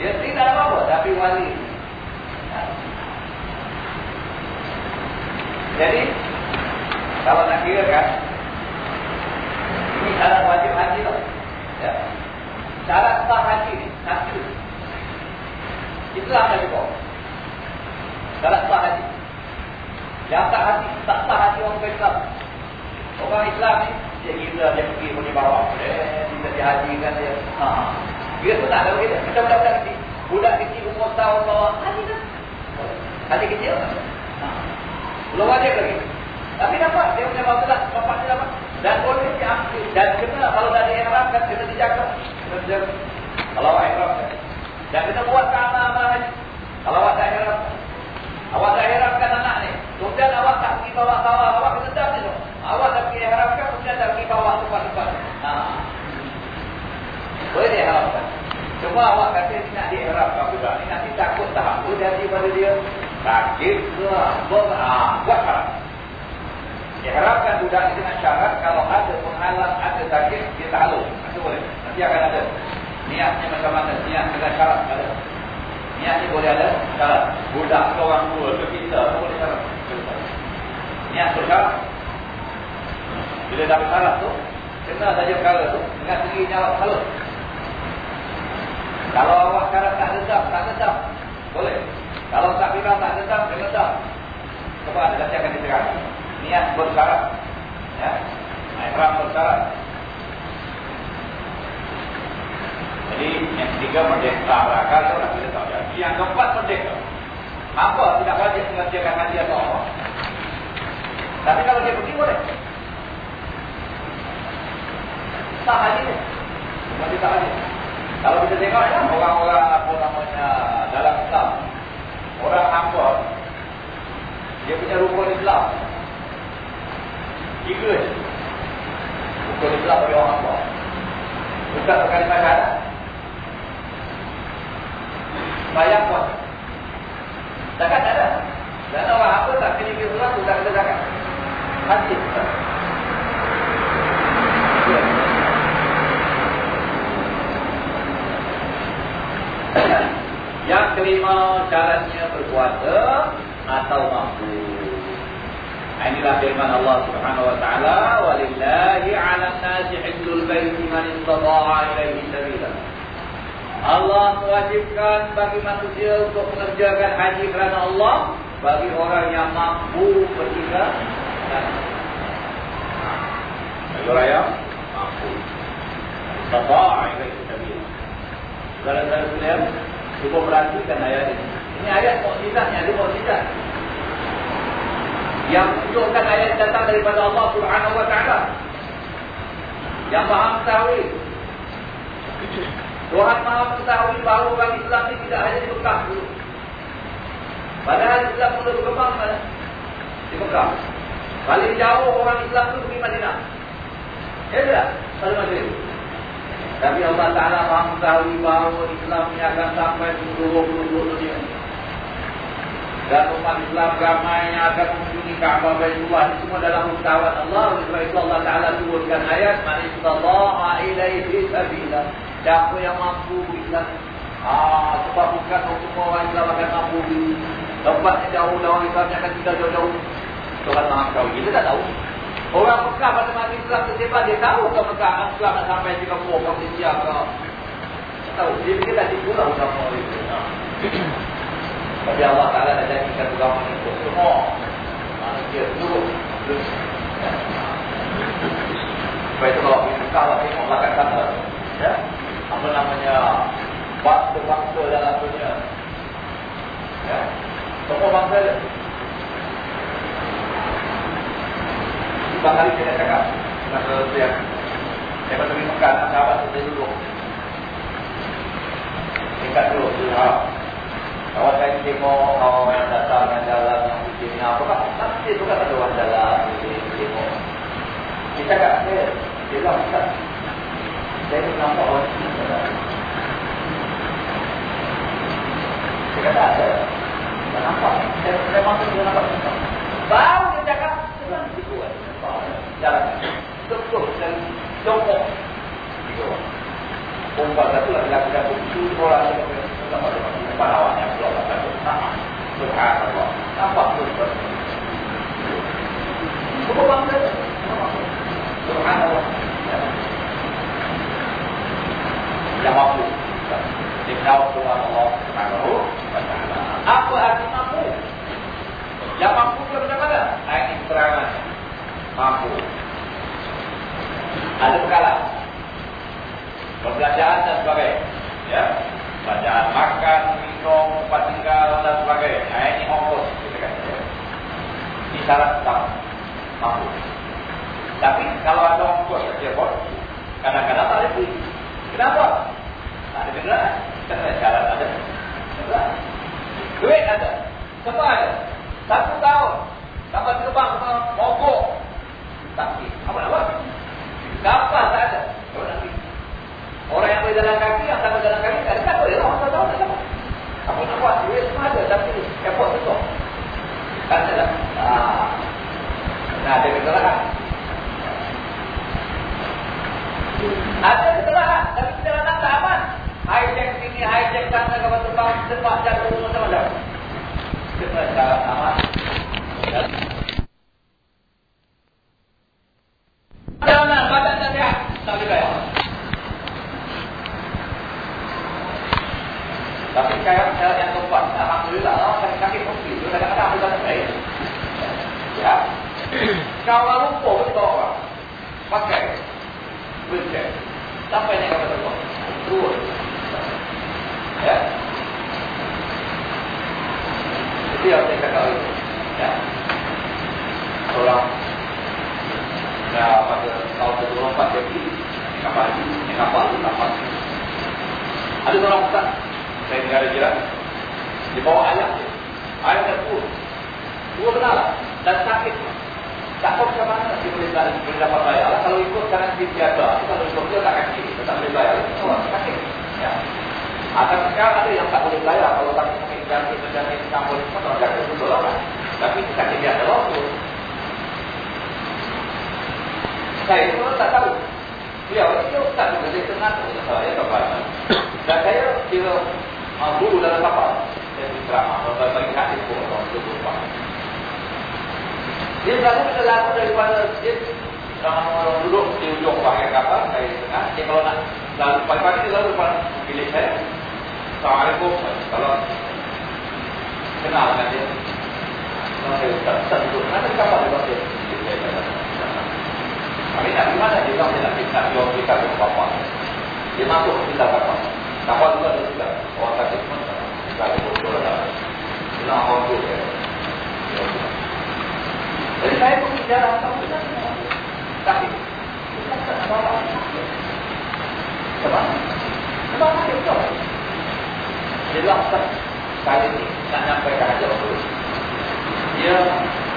Dia tidak apa-apa, tapi wali. Jadi, kalau nak kira kan, ini syarat wajib haji lah. Ya. Syarat sah haji ni Satu Islam dah cukup Syarat sah haji Yang tak haji Tak sah haji orang Islam Orang Islam ni Dia kira dia pergi boleh bawa Eh Kita dihajikan dia. Ha. Dia pun tak ada begitu Kita budak-budak kecil. Budak kecil umur tahun bawa Haji kan Haji kecil ha. Belum wajib lagi. Tapi dapat. Dia punya bawa Bapak dia dapat. Dan boleh diambil dan kena kalau dari ihram kan kena dijaga. Kalau kan dan kita buat keamanan haji kalau tak ihram awak tak ihram kan anak ni. Kemudian awak tak pergi bawa-bawa awak kena dah ni awak tak pergi ihram kan kemudian tak pergi bawa tempat-tempat ha. boleh diihramkan cuma awak kata ni nak diihramkan juga ni nanti takut tak apa jadi pada dia sakit ke apa ha. buat harap Diharapkan budak ini dengan syarat kalau ada penghalang, ada sakit, dia tak halus. Itu boleh. Nanti akan ada. Niatnya macam mana? Niat dengan syarat. Ada. Niatnya boleh ada syarat. Budak ke orang tua ke kita boleh syarat. Niat tu syarat. Bila dapat syarat tu, kena saja perkara tu dengan sendiri awak halus. Kalau awak syarat tak dendam, tak dendam. Boleh. Kalau tak bilang tak dendam, dia dendam. Sebab ada nanti akan diterang. Niat bersyarat. Ya. Ihram bersyarat. Jadi yang ketiga merdeka berakal itu orang kita tahu. Jadi yang keempat merdeka. Apa tidak wajib mengerjakan haji atau apa? Tapi kalau dia pergi boleh. Tak haji ni. Masih tak haji. Kalau kita tengok ya, orang-orang apa namanya dalam Islam. Orang apa dia punya rukun Islam. Tiga je. Rukun Islam bagi orang apa. Bukan sekali masyarakat. Bayang puasa. Zakat tak ada. Dan orang apa tak kena pergi surat tu tak kena zakat. Haji. Yang kelima caranya berpuasa atau mampu. Inilah firman Allah Subhanahu wa taala, "Walillahi 'alan nasi hajjul baiti man istata'a ilaihi sabila." Allah mewajibkan bagi manusia untuk mengerjakan haji kerana Allah bagi orang yang mampu pergi bagi orang yang mampu Taba'a ilaihi sabila. Saudara-saudara sekalian, cuba perhatikan ayat ini. Ini ayat mukjizatnya, dia mukjizat. Yang menunjukkan ayat datang daripada Allah Subhanahu wa taala. Yang Maha mengetahui Tuhan maha mengetahui bahawa orang Islam ini tidak hanya di Mekah dulu. Padahal Islam sudah berkembang mana? Di Mekah. Paling jauh orang Islam itu di Madinah. Ya tidak? Pada itu. Tapi Allah Ta'ala maha mengetahui bahawa Islam ini akan sampai di seluruh dunia. Dan umat Islam ramai yang akan mengunjungi Kaabah Baitullah ini semua dalam pengetahuan Allah. Sebab Allah Ta'ala turunkan ayat. Manisallaha ilaihi sabilah. Siapa yang mampu Islam Ah, sebab bukan semua orang Islam akan mampu Tempatnya jauh dan orang Islam akan tinggal jauh-jauh Tuhan maaf tahu, kita tak tahu Orang Mekah pada masa Islam tersebar Dia tahu ke Mekah? Islam nak sampai Singapura ke Malaysia ke? Tahu, dia fikir tak cikgu lah agama itu Tapi Allah Ta'ala dah jadikan agama ini untuk semua Manusia dulu Sebab itu kalau kita Mekah lah tengok belakang sana Ya, apa namanya bangsa-bangsa dalam dunia. Ya. Semua bangsa Sebab kali saya cakap Masa saya Saya pergi makan Sahabat saya dulu. Tingkat dulu Tuhan Kalau saya tengok Orang yang datang Yang jalan Yang ujian Apa kan Nanti tu kan ada orang jalan Tengok Dia cakap Dia Dia bilang saya nampak orang Saya kata ada. Tak nampak. Saya, saya masuk dia nampak. Baru dia cakap itu Jalan Tutup dan jongkok Itu Umpat satu lagi lagi satu Itu orang yang Nampak dia Pahlawan yang keluar satu Nama Subhanallah Nampak tu Semua bangsa. Subhanallah yang mampu. Dikau Tuhan Allah taala. Apa arti mampu? Yang mampu macam mana? Ini keterangan. Mampu. Ada perkara. Perbelanjaan dan sebagainya. Ya. Bacaan makan, minum, tempat tinggal dan sebagainya. Nah, ini ongkos. Kita kata. Ini syarat utama. Mampu. Tapi kalau ada ongkos, dia pun kadang-kadang tak ada duit. Kenapa? Tak ada kenderaan. Kerana jalan ada. Kenderaan. Duit ada. Semua ada. Satu tahun. Dapat terbang ke Mogok. Apa buat? Kapal tak ada. Nak Orang yang berjalan kaki, yang tak berjalan kaki, tak ada kata. Ya, orang tak tahu, tak tahu. Apa nak buat? Duit semua ada. Tapi, airport tutup. Kan ada. Ah. Nah, ada kenderaan. Ada kesalahan tapi kita nak tak aman. Hijack sini, hijack sana ke batu bang, sebab jatuh macam-macam. Kita tak aman.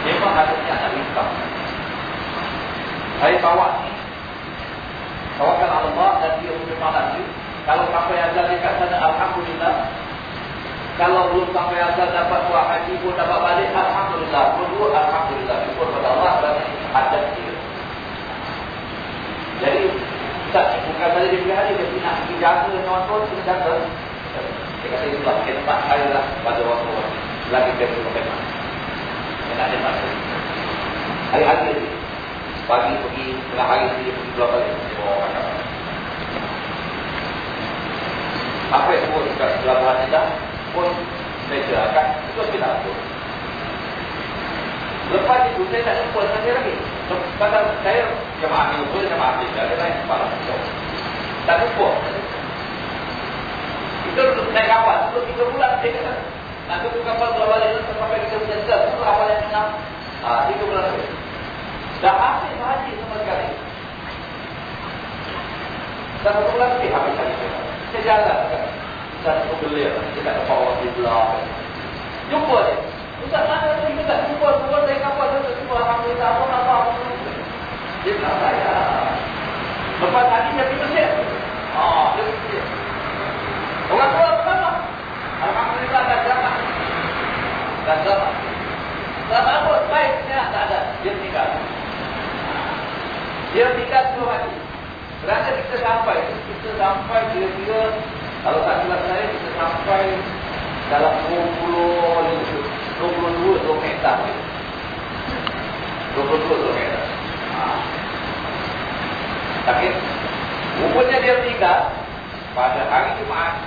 Memang harusnya nak minta. Saya bawa ni Tawakan Allah dan dia punya malam ni Kalau sampai azal dekat sana Alhamdulillah. Kalau belum sampai asal dapat buah haji pun dapat balik Alhamdulillah. Berdua Alhamdulillah. Syukur kepada Allah Dan ada dia. Jadi Ustaz bukan saja dia pergi haji Dia nak jaga Nyawan pun Kena jaga. Dia kata itu lah Kita tak kaya lah Pada waktu Lagi dia pergi Dia nak demat Hari-hari Pagi pergi Tengah hari dia pergi Dua kali Dia bawa kakak Sampai semua dekat Pelabuhan Nidah pun saya cerahkan itu kita atur. Lepas itu saya tak jumpa dengan dia lagi. Kata saya jemaah ini pun jemaah ini ada lain kepala. Tak jumpa. Itu untuk naik kapal. Itu tiga bulan saya kata. Nak tunggu kapal dua balik itu sampai kita punya jam. Itu kapal yang enam. Ah, bulan lagi. Dah habis haji sama sekali. Dah satu bulan lebih habis haji. Saya jalan. Ustaz aku beli Dia tak dapat orang di belah Jumpa dia Ustaz mana tu kita tak jumpa Semua dari kapal tu tak jumpa Alhamdulillah Apa nak apa Dia bilang saya Lepas tadi dia pergi Mesir Haa dia pergi Orang tua pertama Alhamdulillah dah selamat Dah selamat Selamat apa? Baik ya, tak ada Dia tinggal Dia tinggal 10 hari Berada kita sampai Kita sampai kira-kira kalau tak silap saya, kita sampai dalam 20, 22 km. 22 km. Ha. Tapi, rupanya dia tinggal pada hari Jumaat.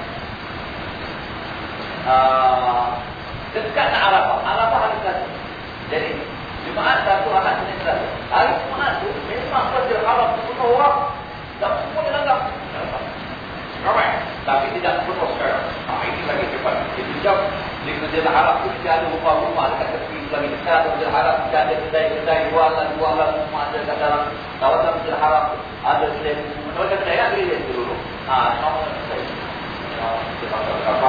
Uh, dekat nak Arafah. Arafah hari satu. Jadi, Jumaat satu, Ahad Senin satu. Hari Jumaat tu, memang kerja Arafah penuh orang. Dan semua dia langgam. Ramai. Tapi tidak penuh sekarang. Nah, ini lagi cepat. Itu jam. Di Masjid Harap pun tidak ada rumah-rumah dekat tepi lagi dekat Masjid Harap tidak ada kedai-kedai jualan-jualan rumah ada dekat dalam kawasan Masjid Harap ada kedai mereka kedai yang beli dulu. Nama saya. Ya, kita tahu apa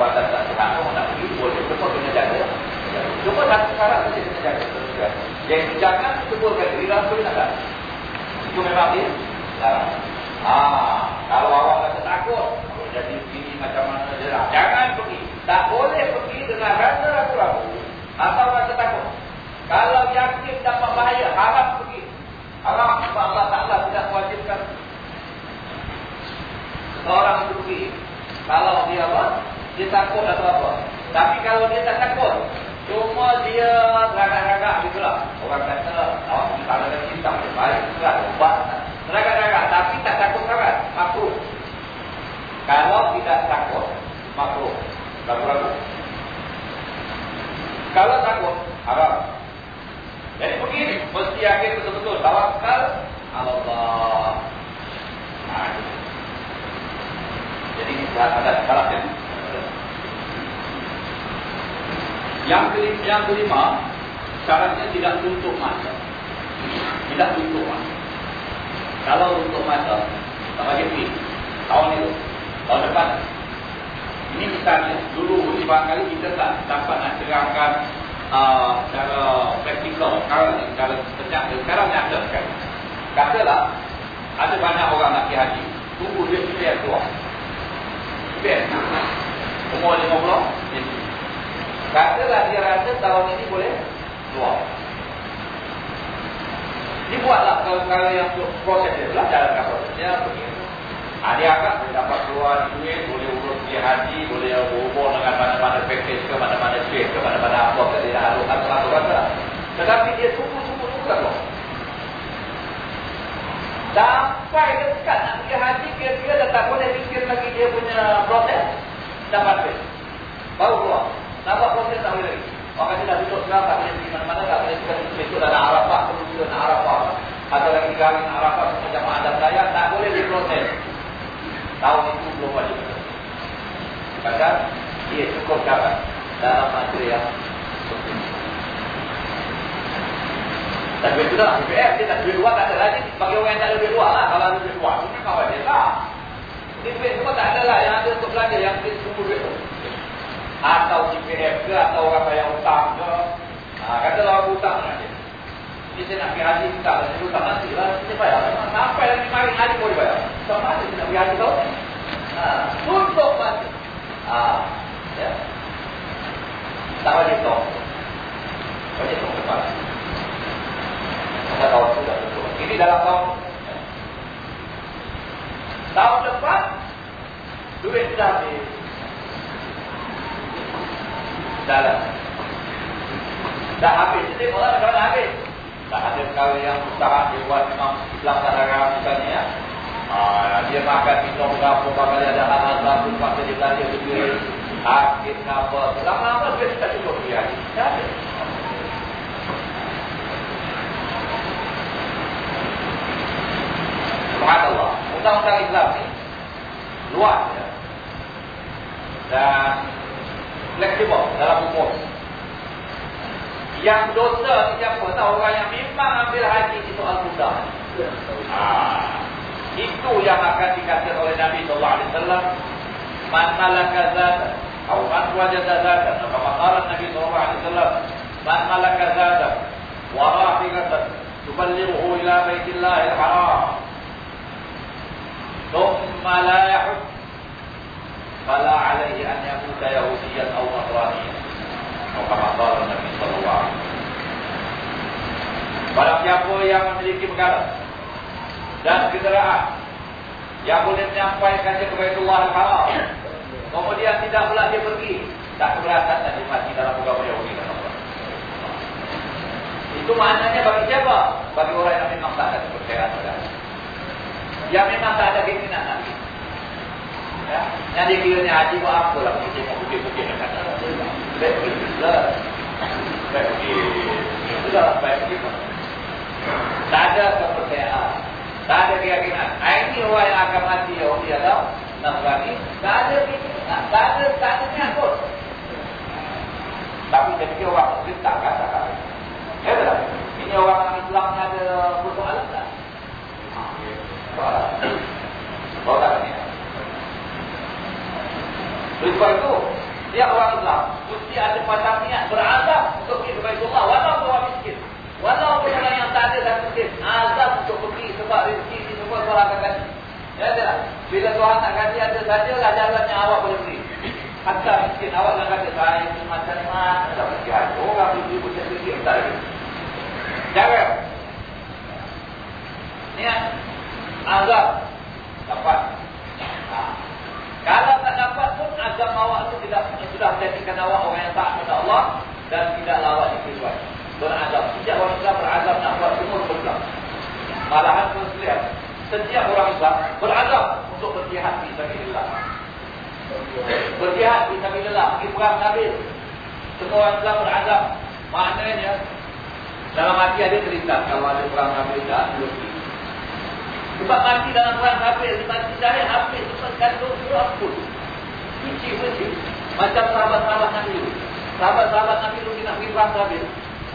badan tak sihat, kamu nak pergi boleh, cuma kena jaga. Cuma satu sekarang saja kena jaga. Jadi jangan sebutkan diri dalam perintah. Itu memang dia. Larang. Ah, kalau awak rasa takut, jadi begini macam mana dia lah. Jangan pergi. Tak boleh pergi dengan rasa ragu-ragu. Atau rasa takut. Kalau yakin dapat bahaya, harap pergi. Harap sebab Allah Ta'ala tidak wajibkan. Seorang itu pergi. Kalau dia apa? Dia takut atau apa. Tapi kalau dia tak takut, Cuma dia ragak-ragak gitu lah. Orang kata, awak oh, kalau ada cinta, baik juga, ubat. Ragak-ragak, tapi tak takut sangat. Makruh. Kalau tidak takut, makruh. Ragu-ragu. Kalau takut, haram. Jadi begini, mesti yakin betul-betul. Tawakal Allah. Nah, jadi, ada salah ya. Yang kelima, yang kelima syaratnya tidak tutup mata. Tidak tutup mata. Kalau tutup mata, tak bagi pergi. Tahun itu, tahun depan. Ini misalnya, dulu di kali kita tak dapat nak cerahkan uh, secara praktikal. Sekarang ni, secara sejak sekarang ni ada kan. Katalah, ada banyak orang nak pergi haji. Tunggu dia CPF keluar. CPF. Umur 50, Katalah dia rasa tahun ini boleh keluar. Dibuatlah kalau yang proses dia lah jalan prosesnya begitu. Ha, dia akan boleh dapat keluar duit, boleh urus dia haji, boleh hubung dengan mana-mana package ke, mana-mana trade ke, mana-mana apa ke, dia dah ada satu-satu kata. Tetapi dia tunggu-tunggu-tunggu tak keluar. Sampai dekat nak pergi haji, kira-kira dah tak boleh fikir lagi dia punya proses, dapat duit. Baru keluar. Nampak proses tak boleh lagi. Maka kita duduk sekarang tak boleh pergi mana-mana, tak boleh pergi besok dah nak Arafah, perlu juga nak Arafah. Atau lagi kahwin Arafah macam ada saya, tak boleh diproses. Tahun itu belum wajib. Maka dia cukup kawan dalam masa yang Tak duit tu dah, BPF dia tak duit luar tak ada lagi Bagi orang yang tak ada duit luar lah Kalau ada duit luar, itu kawan dia lah Ini duit semua tak ada lah Yang ada untuk belanja, yang duit semua duit tu atau CPF ke atau orang bayar hutang ke. Ha, kata orang hutang nanti ini saya nak pergi haji hutang dan hutang nanti lah. Saya bayar. Sampai lagi mari haji boleh bayar. Sama ada saya nak pergi haji tau ha, tutup mati. Ha, ya. tak wajib tau wajib tau depan saya tahu sudah tutup. Ini dalam tahun. Tahun depan duit sudah habis dalam. Dah habis. Jadi orang dah dah habis. Tak ada perkara yang besar dia buat memang ada misalnya ya. Ah, dia makan minum berapa kali ada hal-hal berapa masa dia belanja duit. Sakit apa. Lama-lama dia tak cukup dia. Tak ada. Subhanallah. Undang-undang Islam ni luas ya. Dan fleksibel dalam umur. Yang dosa siapa tahu orang yang memang ambil haji itu Al-Qudah. Ha. Itu yang akan dikatakan oleh Nabi sallallahu alaihi wasallam man malaka zada atau man wajada qala Nabi sallallahu alaihi wasallam man malaka zada wa tuballighu ila baitillahi al-haram. Tsumma la yahuddu فلا عليه أن يموت يهوديا أو نصرانيا أو كما قال النبي صلى الله عليه وسلم Pada siapa yang memiliki perkara dan kenderaan yang boleh menyampaikan dia kepada Allah Al-Haram kemudian tidak pula dia pergi tak keberatan dan dia mati dalam agama Yahudi dan Allah itu maknanya bagi siapa? bagi orang yang memang tak ada kepercayaan yang memang tak ada keinginan Nabi Ya. Yang dia ni haji buat apa lah? Mungkin tengok bukit-bukit yang kata. Baik pergi lah Baik pergi Itulah baik pergi Tak ada kepercayaan. Tak ada keyakinan. Ini orang yang akan mati ya Allah atau Nasrani Tak ada keyakinan. Tak ada Tak ada nyakut Tapi saya fikir orang Muslim tak kata kata Ya tak? Ini orang Islam ada Persoalan tak? Soalan. Soalan ni sebab itu, dia orang Islam mesti ada pada niat beradab untuk pergi ke Baitullah walau orang miskin. Walaupun orang yang tak ada dan mungkin azab untuk pergi sebab rezeki ini semua Tuhan akan kasih. Ya tak? Bila Tuhan nak kasih ada sajalah jalan yang awak boleh pergi. Hatta mungkin awak nak kata saya macam mana tak pergi haji. Orang pergi pun saya pergi tak lagi. Jangan. Ni azab dapat. Ha. Kalau tak dapat pun azab awak itu tidak sudah menjadikan awak orang yang tak kepada Allah dan tidak lawak di kehidupan berazab. Setiap orang Islam berazab nak buat semua berzab. Malahan pun setiap, setiap orang Islam berazab untuk berjihad di Sabilillah. Berjihad di Sabilillah, pergi perang Nabil. Semua orang Islam berazab. Maknanya, dalam hati ada cerita kalau ada perang Nabil tak belum Sebab mati dalam perang di mati dari habis, sebab kandung surah pun. Kecil-kecil. Macam sahabat-sahabat Nabi Sahabat-sahabat Nabi itu pergi perang Nabil.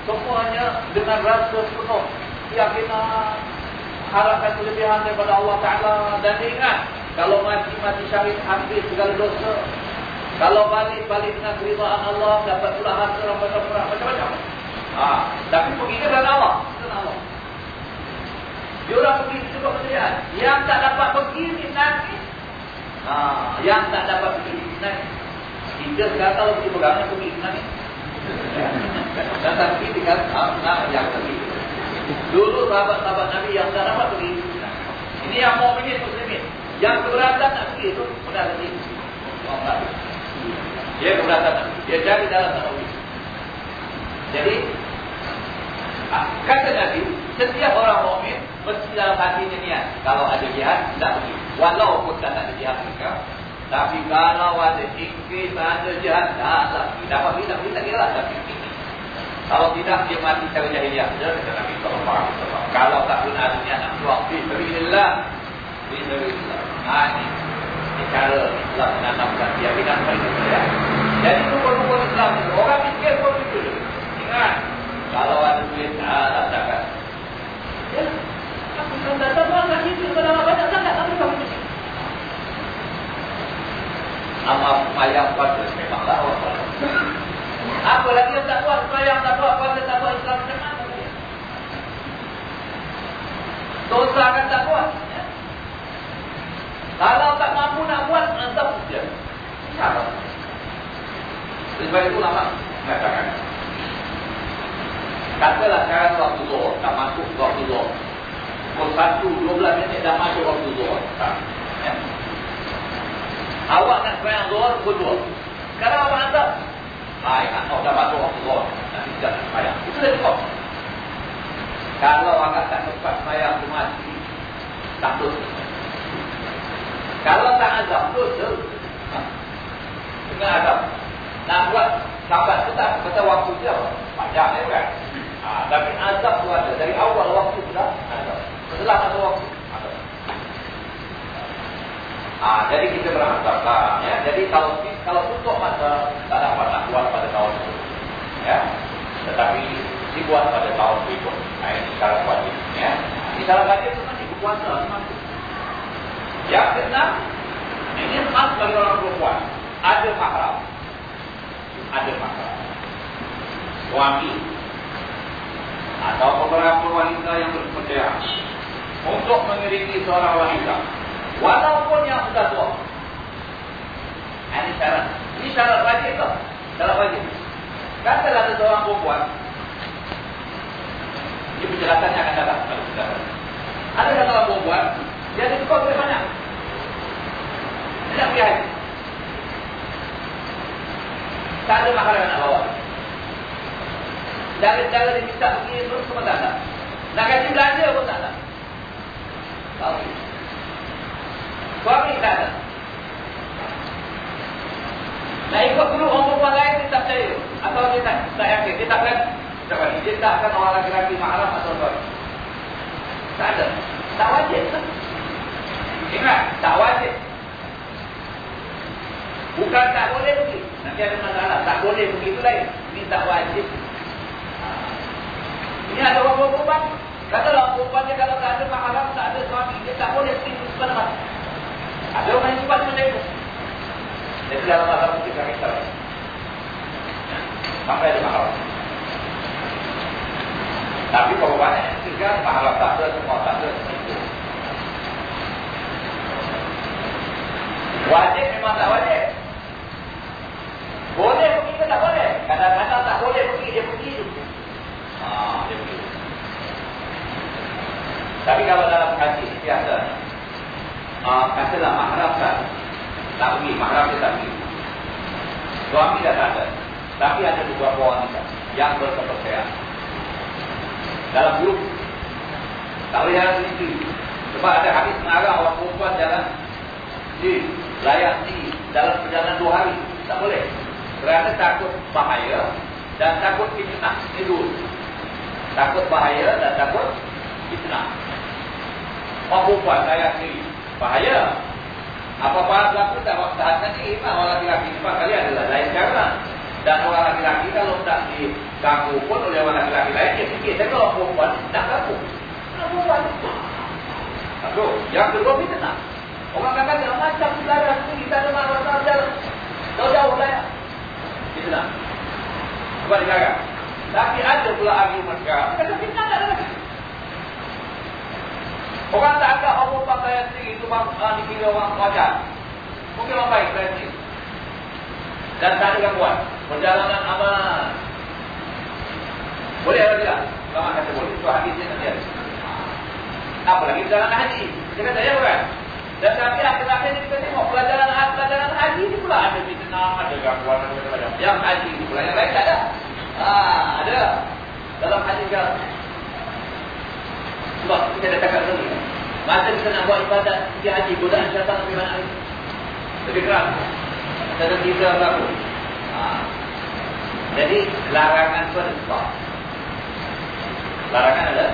Semuanya dengan rasa penuh keyakinan harapkan kelebihan daripada Allah Taala dan ingat kalau mati-mati syahid habis segala dosa. Kalau balik-balik dengan keridhaan Allah dapat pula harta macam-macam. Ha, tapi pergi ke dalam Allah. Dia orang pergi ke kerjaan. Yang tak dapat pergi ni nanti. Ha, yang tak dapat pergi nanti. Kita sekarang kalau pergi pegangan pergi nanti. Dan tapi tinggal nak yang tadi. Dulu sahabat-sahabat Nabi yang tak dapat pergi. Ini yang mau pergi muslimin. Yang keberatan nak pergi itu sudah tadi. Dia keberatan Dia jadi dalam tak pergi. Jadi ah, kata Nabi, setiap orang mukmin mesti dalam hatinya niat kalau ada jihad tidak pergi. Walaupun tak ada jihad mereka, tapi kalau ada ingkir, ada jihad, tak lagi. Dapat pergi, tak pergi, tak kira lah. Kalau tidak, dia mati cara jahiliah. Dia kata Nabi SAW. Kalau tak ada niat nak keluar, Bismillah. Bismillah. Ini. Ini cara Islam menanamkan keyakinan paling kecil. Jadi rukun-rukun Islam itu, orang fikir pun itu. Ingat, kalau ada duit, tak ada zakat. Ya, aku tak tahu, tak tahu, tak tahu, banyak zakat, tapi kamu amal semayang puasa memanglah orang puasa. Apa lagi yang tak buat semayang tak buat puasa tak buat Islam macam mana? Dosa akan tak buat. Ya? Kalau tak mampu nak buat, azab dia. Siapa? Sebab itu lama mengatakan. Katalah sekarang waktu zuhur, tak masuk waktu zuhur. Pukul 1, 12 minit dah masuk waktu zuhur. Ya? Awak nak sembahyang zuhur pukul 2. Sekarang awak. Ah, ingat, oh, dah masuk waktu zuhur. Nanti kita nak sembahyang. Itu dah cukup. Kalau awak tak sempat sembahyang tu mati, takut. Kalau tak azab, dosa. Ha. Dengan azab. Nak buat sahabat tu tak betul waktu dia. Panjang ni kan? Ha, tapi azab tu ada. Dari awal waktu tu dah azab. Setelah masuk waktu. Ha, jadi kita berangkatlah ya. Jadi kalau kalau tutup mata tak dapat buat pada tahun itu. Ya. Tetapi dibuat pada tahun berikut. Nah, ini sekarang wajib ya. Di dalam wajib itu kan ibu puasa Yang keenam ini khas bagi orang perempuan. Ada mahram. Ada mahram. Suami atau beberapa wanita yang berpercaya untuk mengiringi seorang wanita Walaupun yang sudah tua. Ini syarat. Ini syarat wajib tak? Syarat wajib. Katalah ada seorang perempuan. Ini penjelasannya akan datang. Ada satu orang perempuan. Dia ada cukup banyak. Dia nak pergi haji. Tak ada makanan nak bawa. Cara-cara dia minta pergi itu semua tak ada. Nak kasih belanja pun tak ada. Tahu Suami tak ada. Nak ikut dulu orang perempuan lain, dia tak percaya. Atau dia tak, tak yakin. Dia tak akan, tak akan orang laki-laki mahram atau suami. Tak ada. Tak wajib. Ingat, tak wajib. Bukan tak boleh pergi. Nanti ada masalah. Tak boleh pergi itu lain. Ini tak wajib. Ini ada orang perempuan. Katalah perempuan dia kalau tak ada mahram, tak ada suami, dia tak boleh pergi ke mana-mana. Ada orang yang cepat dengan itu. Jadi dalam masa mungkin kami tahu. Sampai ada mahal. Tapi banyak yang tinggal, mahram tak ada, semua tak ada. Wajib memang tak wajib. Boleh pergi ke tak boleh? Kadang-kadang tak boleh pergi, dia pergi. Pergi. Tapi kalau dalam hadis biasa, uh, katalah mahram tak, tak pergi, mahram dia tak pergi. Suami dah tak ada. Tapi ada beberapa wanita yang berkepercayaan. Dalam grup, tak boleh jalan sendiri. Sebab ada hadis mengarah orang perempuan jalan di layak di dalam perjalanan dua hari. Tak boleh. Kerana takut bahaya dan takut fitnah. Dulu. Takut bahaya dan takut fitnah. Orang perempuan layak di bahaya. Apa-apa berlaku tak waktu tahan ni, iman orang lelaki sebab kali adalah lain cara. Dan orang lelaki kalau tak diganggu pun oleh orang lelaki lain, dia fikir, saya kalau perempuan tak ganggu. Kenapa perempuan? Aduh, yang kedua fitnah. Orang kata, macam saudara sendiri, kita ada marah saudara. Jauh-jauh lah ya. Itu dia kata. Tapi ada pula kata fitnah tak ada lagi. Orang tak ada Allah pakai yang sendiri itu uh, dikira orang wajar. Mungkin orang baik saya sendiri. Dan tak ada gangguan. Perjalanan aman. Boleh atau tidak? Lama kata boleh. Itu hadisnya nanti ada. Apalagi perjalanan haji. Dia kata ya bukan? Dan tapi akhir-akhir ini kita tengok pelajaran pelajaran haji ini pula ada fitnah, ada gangguan dan macam-macam. Yang haji ini pula yang lain tak ada. Ah, ada. Dalam haji kan. Sebab kita dah cakap tadi. Masa kita nak buat ibadat di haji, godaan syaitan lebih mana lagi? Lebih keras. Tiga berlaku. Ha. Jadi, larangan itu ada sebab. Larangan ada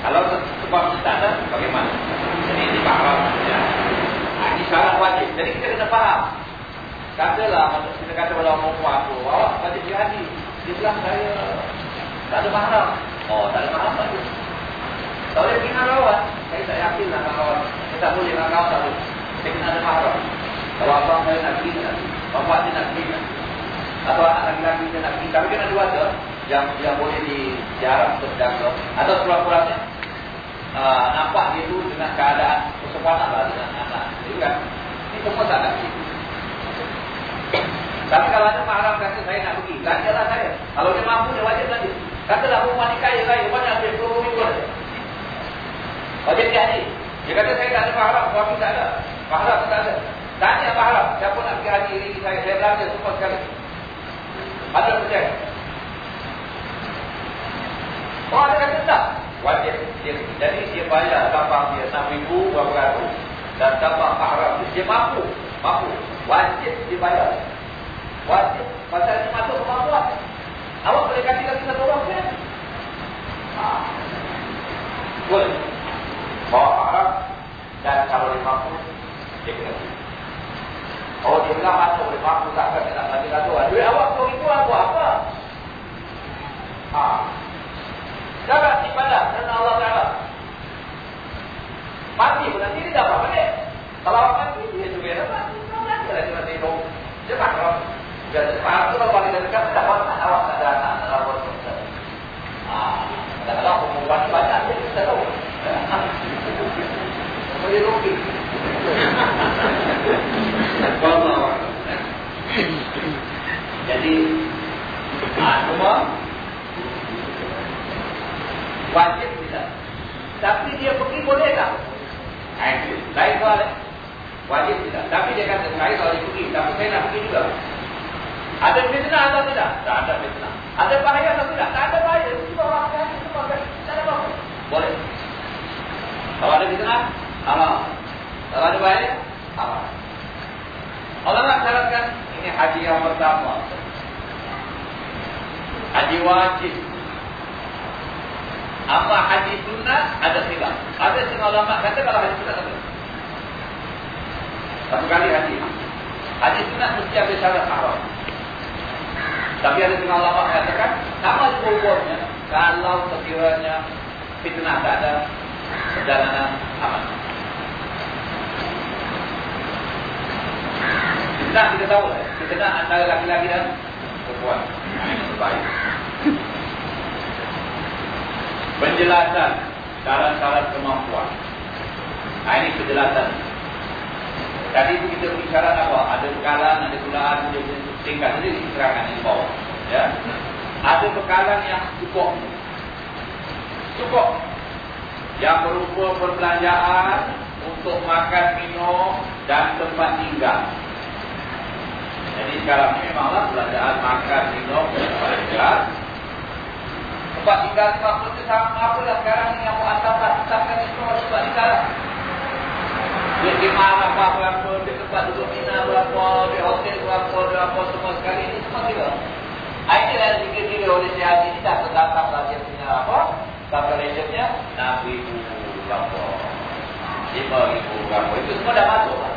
kalau sebab tak ada, bagaimana? Jadi ini faham. Ya. Ha, ini syarat wajib. Jadi kita kena faham. Katalah, kita kata pada orang perempuan aku, awak wajib dia haji. Dia bilang saya tak ada mahram. Oh, tak ada mahram tak ada. Boleh pergi rawat. Saya tak yakin nak rawat. Saya tak boleh nak rawat. Tak boleh. Saya kena ada mahram. Kalau abang saya nak pergi, pergi. Bapak dia nak pergi. Atau anak lagi-lagi dia nak pergi. Tapi kena dua tu yang yang boleh dijarah untuk jaga atau kurang-kurangnya uh, nampak dia tu dengan keadaan kesempatan lah dengan anak jadi kan ini semua tak ada tapi kalau ada mahram kata saya nak pergi. Lancarlah saya. Kalau dia mampu dia wajib lagi katalah perempuan ni kaya kaya banyak ambil 20 ribu saja wajib dia haji. Dia kata saya tak ada mahram suami tak ada. Mahram tak ada. Tanya mahram siapa nak pergi haji ini? Saya saya belanja semua sekali. Ada percaya? Oh ada kata tak? Wajib. Dia, Jadi dia bayar kapal dia 6 ribu berapa ratus. Dan kapal mahram dia, mampu. Mampu. Wajib dibayar Wajib Pasal ini masuk kemampuan Awak boleh kasih lagi satu orang kan? Boleh Bawa Dan kalau dia mampu Dia kena Oh dia bilang masuk boleh mampu tak akan nak lagi satu Duit awak tu ribu aku apa? Ha. Jangan ibadah kerana Allah Ta'ala. Mati pun nanti dia dapat balik. Kalau mati, dia juga dapat. Kalau nanti dia mati hidup. Cepat kalau. Jadi cepat. Itu kalau balik dekat, tak dapat tak awak tak ada anak dalam buat kita. Kadang-kadang perempuan banyak, dia bisa tahu. Boleh rugi. Jadi, ah, semua wajib tidak. Tapi dia pergi boleh tak? Lain soal eh? Wajib tidak. Tapi dia kata saya kalau dia pergi, tapi saya nak pergi juga. Ada fitnah atau tidak? Tak ada fitnah. Ada bahaya atau tidak? Tak ada bahaya. Cuma orang kaya, cuma kaya. Boleh. Kalau ada fitnah, halal. Kalau ada bahaya, halal. Allah nak syaratkan, ini haji yang pertama. Haji wajib. Apa hadis sunnah ada khilaf. Ada setengah ulama kata kalau hadis sunnah tak Satu kali hadis. Hadis sunnah mesti ada syarat haram. Tapi ada setengah ulama mengatakan sama sebuahnya kalau sekiranya fitnah tak ada perjalanan aman. Fitnah kita tahu lah. Fitnah antara laki-laki dan perempuan. Baik. Penjelasan syarat-syarat kemampuan. Nah, ini penjelasan. Tadi kita bicara apa? Ada bekalan, ada gulaan, ada tingkat saja diterangkan di bawah. Ya. Ada bekalan yang cukup. Cukup. Yang berupa perbelanjaan untuk makan, minum dan tempat tinggal. Jadi sekarang ini memanglah belanjaan makan, minum dan tempat tinggal. Tempat sebab itu sama apa lah sekarang ni yang buat atas ataskan itu tinggal. Dia di mana apa berapa, tempat duduk mina berapa, di hotel berapa, berapa semua sekali ini semua kita. Ini yang dikira oleh sihat ini tak terdatang lah dia punya apa, calculationnya, Nabi berapa. Lima ribu berapa, itu semua dah masuk lah.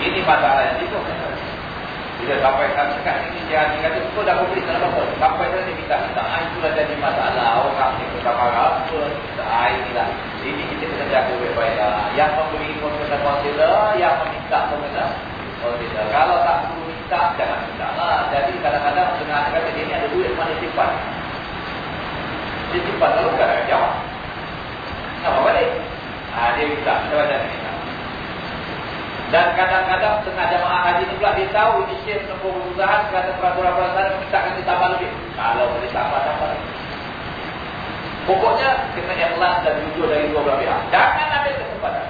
Ini masalah yang itu. Bila sampai sekat ini dia hati kata, kau dah komplit tak apa-apa. Sampai sana dia minta minta. Ah, itulah jadi masalah. Orang ni kita marah apa. Ah, inilah. Ini kita kena jaga baik-baik lah. Yang memberi kena consider. Yang meminta kena consider. Kalau tak perlu minta, jangan minta lah. Jadi kadang-kadang dengan kata dia ni ada duit mana simpan. Dia simpan lalu kan ada jawab. Apa balik? Ah, dia minta. Dia baca ni. Dan kadang-kadang tengah jamaah haji ini pula dia tahu ini syekh menempuh berusaha kerana peraturan-peraturan memintakan ditambah lebih. Kalau boleh tambah-tambah lagi. Pokoknya kena ikhlas dan jujur dari dua belah pihak. Jangan ambil kesempatan.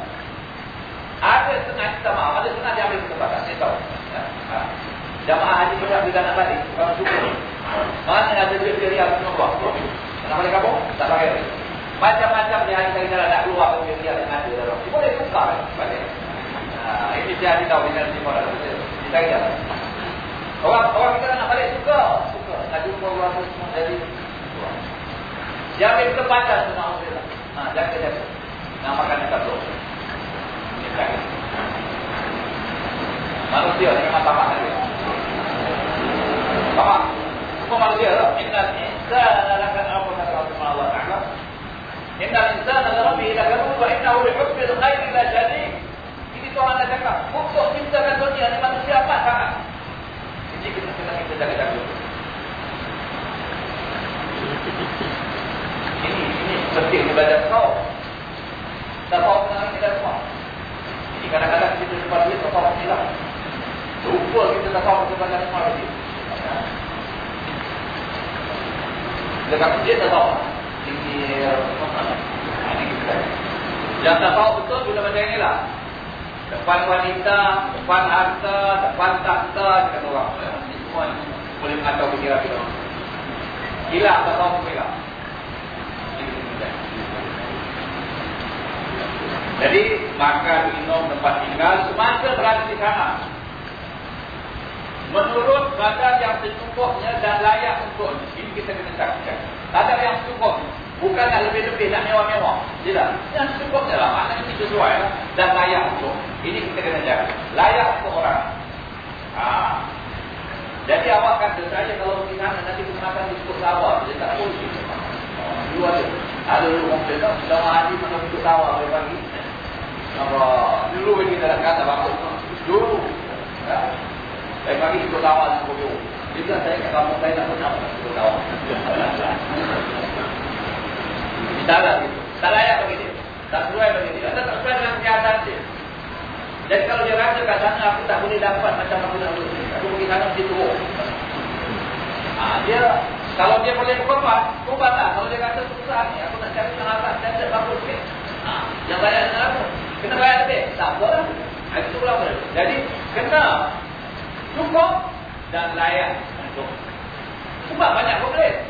Ada setengah kita maaf, ada setengah dia ambil kesempatan. Saya tahu. Ya. Ha. Jamaah haji pun tak nak balik. Orang syukur. Mana ada duit dia rial semua buat. Nak balik kampung? Tak pakai. Macam-macam dia hari kali nak keluar ke dia yang ada. Boleh tukar balik. Ha, ini dia tahu dengan si moral kita. Kita kira. Orang orang kita nak balik suka, suka. Nak jumpa orang tu semua jadi. Dia ambil kesempatan tu nak ambil. Ha, jaga jaga. Nak makan yang tak perlu. Manusia dengan mata dia. Faham? Semua manusia lah. Innal insana lakan apa kata Allah Ta'ala. Innal insana larabi ila kamu wa innahu li hubbil khairi la syadid itu Allah cakap Untuk menciptakan dunia ni manusia apa sangat Jadi kita kena kita jaga-jaga Ini ini penting belajar kau Tak tahu kenal kita semua Jadi kadang-kadang kita sebab dia tak tahu hilang Lupa kita tak tahu kita belajar semua lagi Dekat dia tak tahu Ini Ini kita Yang tak tahu betul bila macam inilah Depan wanita, depan harta, depan takhta Kata orang. Semua boleh mengatakan pikiran kita Gila tak tahu pikiran Jadi makan, minum, tempat tinggal Semasa berada di sana. Menurut badan yang secukupnya dan layak untuk Ini kita kena saksikan Badan yang cukup Bukan nak lebih-lebih, nak mewah-mewah. Tidak. Yang cukupnya lah. Maknanya ini sesuai lah. Dan layak untuk. Ini kita kena jaga. Layak untuk orang. Ha. Jadi awak kata saya kalau pergi sana nanti kita makan di cukup sawah. Dia tak boleh. Dulu ada. Ada orang kata, sudah haji makan cukup sawah pagi pagi. Apa? Dulu ini nak kata bagus. Dulu. Ya. Pagi pagi sawah dan cukup. Bila saya kat kampung saya tak pernah cukup sawah. <laughs> Salah gitu. Tak layak bagi dia. Tak sesuai bagi dia. Tak sesuai dengan kesihatan dia. Jadi kalau dia rasa kat sana aku tak boleh dapat macam aku nak buat. Aku pergi sana mesti turun. Ha, dia kalau dia boleh berkorban, korban lah. Kalau dia rasa susah ni, aku nak cari sahabat dan tak bagus sikit. Ha, yang bayar dengan aku. Kena bayar lebih. Tak apa lah. Ha, itu pula boleh. Jadi, kena cukup dan layak untuk. Sebab banyak boleh.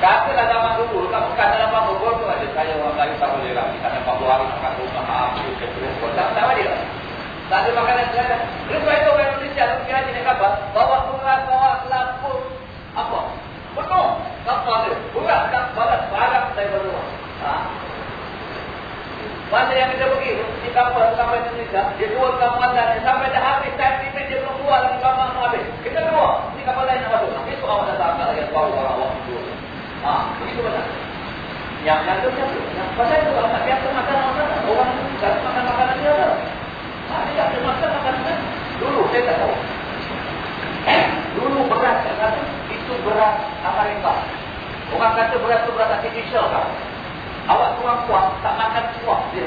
Kata dah zaman dulu, kamu kata dalam apa tu ada saya orang lain tak boleh lagi. Kata 40 hari makan rumah, apa, ke terus. Tak tahu dia. Tak ada makanan selada. Sebab itu orang Indonesia tu kira jenis kapal. Bawa bunga, bawa lampu. Apa? Penuh. Kapal dia. Bunga, tak balas barang saya berdua. Ha? Masa yang kita pergi di kapal sampai Indonesia, dia jual kapal dan sampai dah habis time limit dia belum keluar lagi kapal mau habis. Kita keluar, ni kapal lain nak masuk. Besok awak datang tak lagi bawa orang awak jual. Ha, begitu betul. Yang yang tu satu. Yang pasal itu kalau tak biasa makan makan orang tak makan makanan dia ada. Ha, dia tak makan makanan. Dulu saya tak tahu. Eh, dulu beras kata itu beras Amerika. Orang kata beras itu beras artificial kan. Awak kurang kuat, tak makan kuah dia.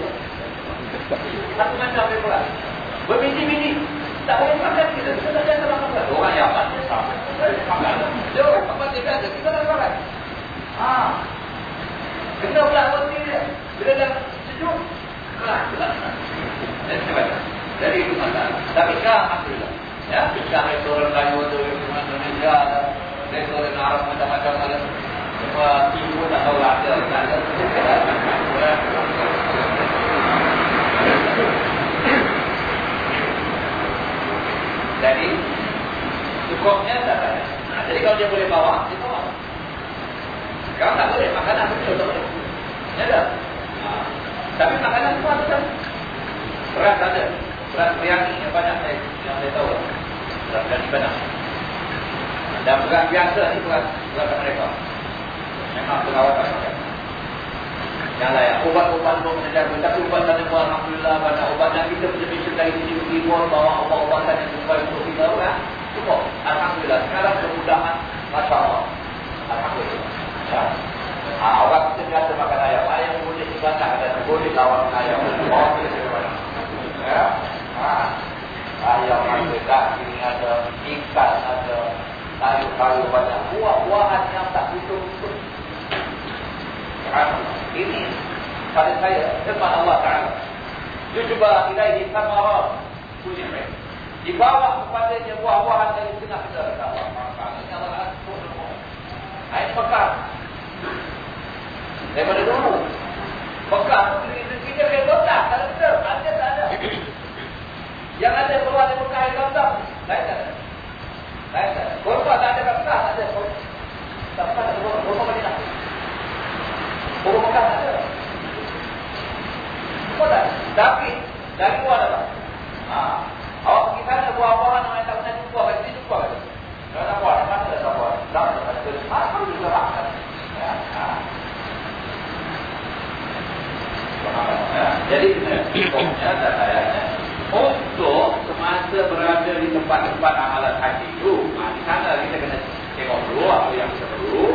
Satu macam dia pula. Berbiji-biji. Tak boleh makan kita. Kita tak jatuh makan. Orang yang dia sama. Dia orang makan dia Kita tak makan. Ha. Kena pula roti dia. Bila dah sejuk. Jadi itu masalah. Tapi sekarang Alhamdulillah. Ya, sekarang restoran kayu itu, restoran Indonesia, restoran Arab macam-macam ada semua ibu tak tahu lah ada jadi cukupnya tak ada jadi kalau dia boleh bawa dia bawa kalau tak boleh makanan betul tak boleh. Ya tak? Nah, tapi makanan semua ada beras ada. Beras biryani yang banyak saya, yang saya tahu. Beras biryani banyak. Dan beras biasa ni beras beras mereka. Memang perawatan yang lain ubat-ubat pun menjaga tapi ubat tadi pun Alhamdulillah banyak ubat. Yang kita punya mission dari sini timur bawa ubat-ubatan yang supaya untuk kita kan? Cukup. Alhamdulillah. Sekarang kemudahan. Masya Allah. Alhamdulillah. Ha, orang kita biasa makan ayam ayam boleh dibantah ada boleh lawan ayam bawa kita ya ha. ayam ada ini ada ikan ada kayu-kayu banyak buah-buahan yang tak betul-betul ini pada saya depan Allah Taala. Dia cuba ilaihi samara kulli khair. Dibawa kepada dia buah-buahan dari tengah kita Allah Taala. Ini Allah Taala. Ayat Mekah. Daripada dulu. Mekah itu kita kaya kota. Kalau kita ada tak ada. Yang ada keluar dari Mekah yang kota. Lain tak ada. Lain tak ada. Kota tak ada kat Mekah. Tak ada. Tak ada. Kota Madinah. Baru Mekah tak ada. Semua tak Tapi, dari luar ada tak? Ha. Awak pergi sana buah-buahan yang tak pernah jumpa, kat sini jumpa. Kalau tak buat, mana ada tak buat? Tak ada tak buat. Alhamdulillah. Ya. Ha. Jadi, hukumnya dan ayatnya. Untuk semasa berada di tempat-tempat amalan haji itu, ha, di sana kita kena tengok dulu apa yang kita perlu.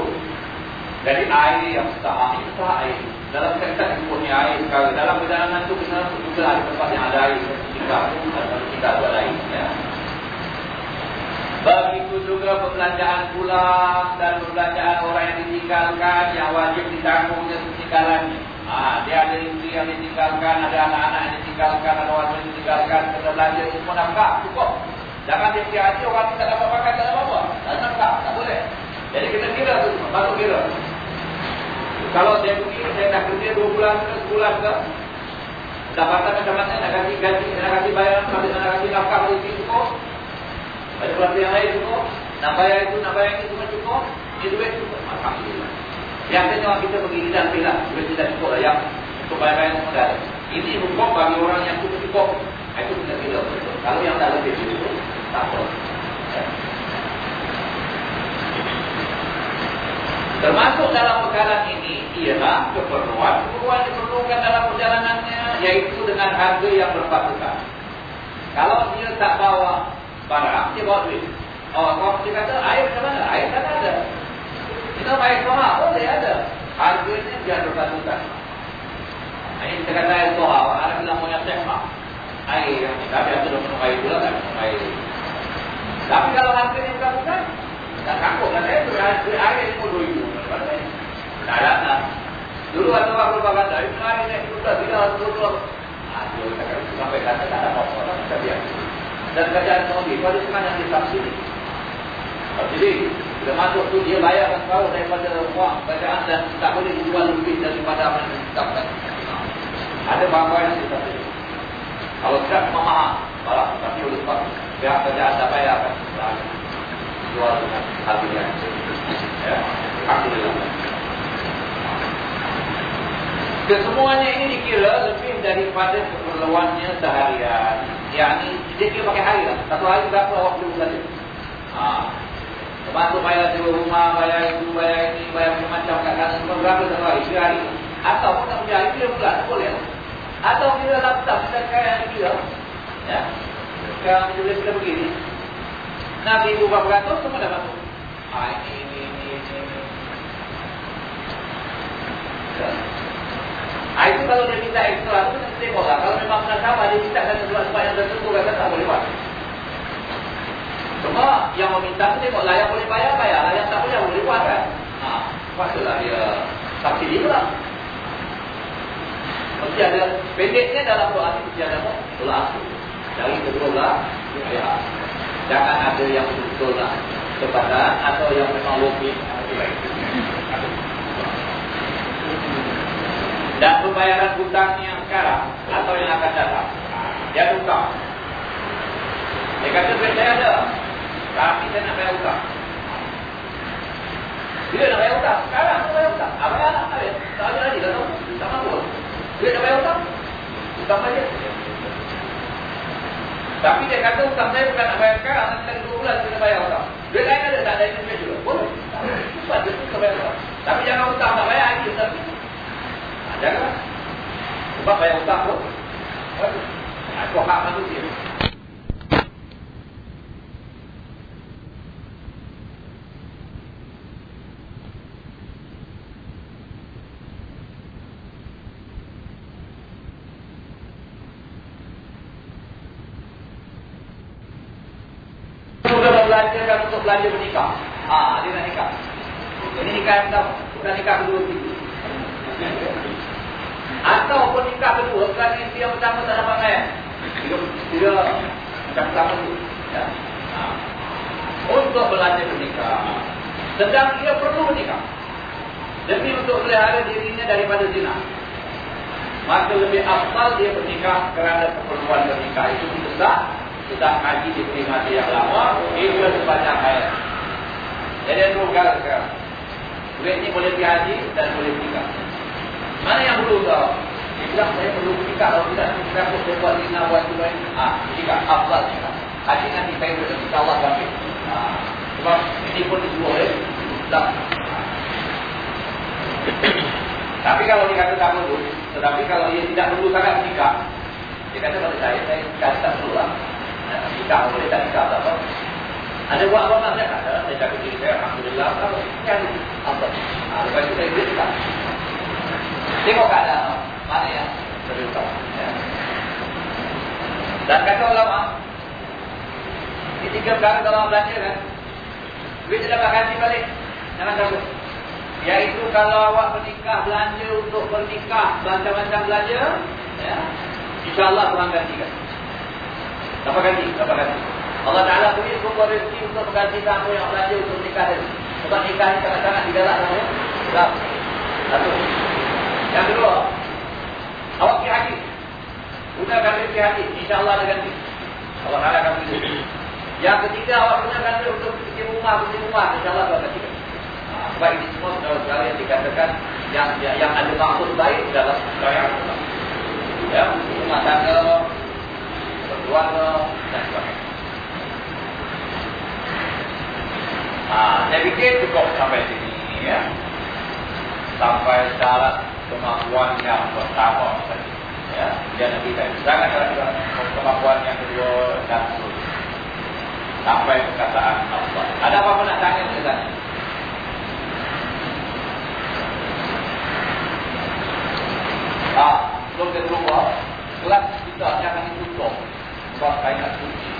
Jadi air yang sah sah air. Dalam kita disebutnya air sekali. Dalam perjalanan itu kita juga ada tempat yang ada air. Kita atau kita ada air. Ya. Begitu juga perbelanjaan pulang dan perbelanjaan orang yang ditinggalkan yang wajib ditanggung dan ditinggalannya. Ha, dia ada istri yang ditinggalkan, ada anak-anak yang ditinggalkan, ada orang yang ditinggalkan, kena belanja semua nafkah, cukup. Jangan dia pergi haji, orang tidak dapat makan, tak dapat apa. Tak nafkah, tak boleh. Jadi kita kira tu, baru kira. Kalau dia pergi, saya nak kerja 2 bulan ke sebulan ke Dapatan macam mana nak kasih gaji, nak kasih bayaran, nak kasih nafkah lagi cukup Ada pelatihan yang lain cukup Nak bayar itu, nak bayar ini semua cukup Ini duit cukup, Alhamdulillah Yang tanya kita pergi tidak pilih Duit tidak cukup lah yang untuk bayar-bayar semua dah Ini hukum bagi orang yang cukup cukup Itu kita pilih Kalau yang tak lebih itu, tak apa Termasuk dalam perkara ini ialah keperluan-keperluan diperlukan dalam perjalanannya yaitu dengan harga yang berpatutan. Kalau dia tak bawa barang, dia bawa duit. Oh, kalau dia kata air ke mana? Air tak ada. Kita air soha, boleh ada. Harganya dia berpatutan. Ini kita kata air soha, ada bilang punya seha. Air yang kita biasa dah penuh air pula kan? Air. Tapi kalau harganya berpatutan, tak takut kan saya tu air itu dua ribu. Tak ada. Dulu ada orang propaganda, itu air naik sudah bila dulu. Aduh, sampai kata tak ada kita biar. Dan kerjaan Saudi, pada sekarang yang disubsidi. Jadi, bila masuk tu dia bayar tahu daripada uang kerajaan dan tak boleh dijual lebih daripada apa yang ditetapkan. Ada barang yang disubsidi. Kalau tidak, mahal. Barang, tapi oleh sebab pihak kerajaan tak bayar kan jual dengan harga yang ya, Alhamdulillah. Kesemuanya ini dikira lebih daripada keperluannya seharian. Yang ni dia kira pakai hari lah. Satu hari berapa perlu belanja? Ha. Termasuk bayar sewa rumah, bayar itu, bayar ini, bayar macam-macam kat sana. Semua berapa hari? Tiga hari. Atau tak punya hari, tiga bulan. Boleh. Atau kita laptop, kita kaya hari kira. Ya. Sekarang kita boleh begini. Nabi ibu berapa ratus, semua dah masuk. Ha, ini, ini, ini, ini. Ya. Ha, itu kalau dia minta ekstra, itu kita lah. Kalau memang pernah sama, dia minta satu sebab-sebab yang tertentu, kata tak boleh buat. Cuma yang meminta tu tengok lah, yang boleh bayar, bayar lah. Yang tak boleh, boleh buat kan. Ha, patutlah dia saksi dia pula. Mesti ada, pendeknya dalam doa ini mesti ada doa asli. Dari kedua belah, ya. Jangan ada yang betul lah kepada atau yang memang logik. dan pembayaran hutang yang sekarang atau yang akan datang. Dia tukar. Dia kata duit saya ada. Tapi saya nak bayar hutang. Dia nak bayar hutang. Sekarang nak bayar hutang. Apa yang nak bayar? Tak ada lagi. Tak tahu. Tak mampu. Dia nak bayar hutang. Hutang saja. Tapi dia kata hutang saya bukan nak bayar sekarang. Nanti lagi dua bulan kita bayar hutang. Duit lain ada. Tak ada ini juga. Boleh. Sebab dia suka bayar hutang. Tapi jangan hutang tak bayar lagi. Hutang Jangan. Sebab bayar hutang tu. Aku hak manusia. Sudah belanjakan untuk belanja menikah. Ah, dia nak nikah. Ini nikah yang pertama. Bukan nikah kedua. Atau pun nikah kedua kerana isteri yang pertama tak dapat bayar. Dia macam pertama tu. Ya. Ha. Untuk belanja menikah. Sedang dia perlu menikah. Demi untuk pelihara dirinya daripada zina. Maka lebih afdal dia bernikah kerana keperluan bernikah itu besar. Sudah haji diberi mati yang lama. Itu sebanyak ayat. Jadi dua perkara sekarang. Duit ni boleh pergi haji dan boleh menikah. Mana yang perlu kau? Dia bilang saya perlu nikah kalau tidak saya pun saya buat zina buat lain. Ah, nikah afdal nikah. Haji nanti saya boleh insya-Allah kami. Ah, sebab ini pun disuruh eh. Tak. Tapi kalau dia kata tak perlu, tetapi kalau dia tidak perlu sangat nikah, dia kata pada saya, saya kata perlu lah. Nikah boleh tak nikah tak apa. Ada buat apa tak saya kata, saya cakap diri saya, Alhamdulillah, kalau kan, Allah. Ah, lepas itu saya beri Tengok keadaan mana yang utama. Ya. Dan kata ulama, ini tiga perkara kalau belanja kan, duit dia dapat ganti balik. Jangan takut. Iaitu kalau awak bernikah belanja untuk bernikah, macam-macam belanja, ya, insyaAllah Tuhan gantikan. Dapat ganti, dapat ganti. Allah Ta'ala beri semua rezeki untuk mengganti kamu yang belanja untuk nikah tadi. Sebab nikah ini sangat-sangat di dalam namanya. Satu. Yang kedua, awak pergi haji. Gunakan pergi haji. InsyaAllah ada ganti. Allah Ta'ala akan beri. Yang ketiga, awak gunakan duit untuk pergi rumah, pergi rumah. InsyaAllah akan ganti. Sebab ini semua saudara-saudara yang dikatakan yang yang ada maksud baik dalam Allah. Ya, rumah tangga, berkeluarga, dan sebagainya. Ha, saya fikir cukup sampai sini. Ya. Sampai syarat kemampuan yang pertama tadi. Ya, dia nanti saya sangat sangat kemampuan yang kedua dan seterusnya. Sampai perkataan Allah. Ada apa-apa nak tanya ke sana? Ah, belum kita lupa. Kelas kita akan ditutup. Sebab saya suci.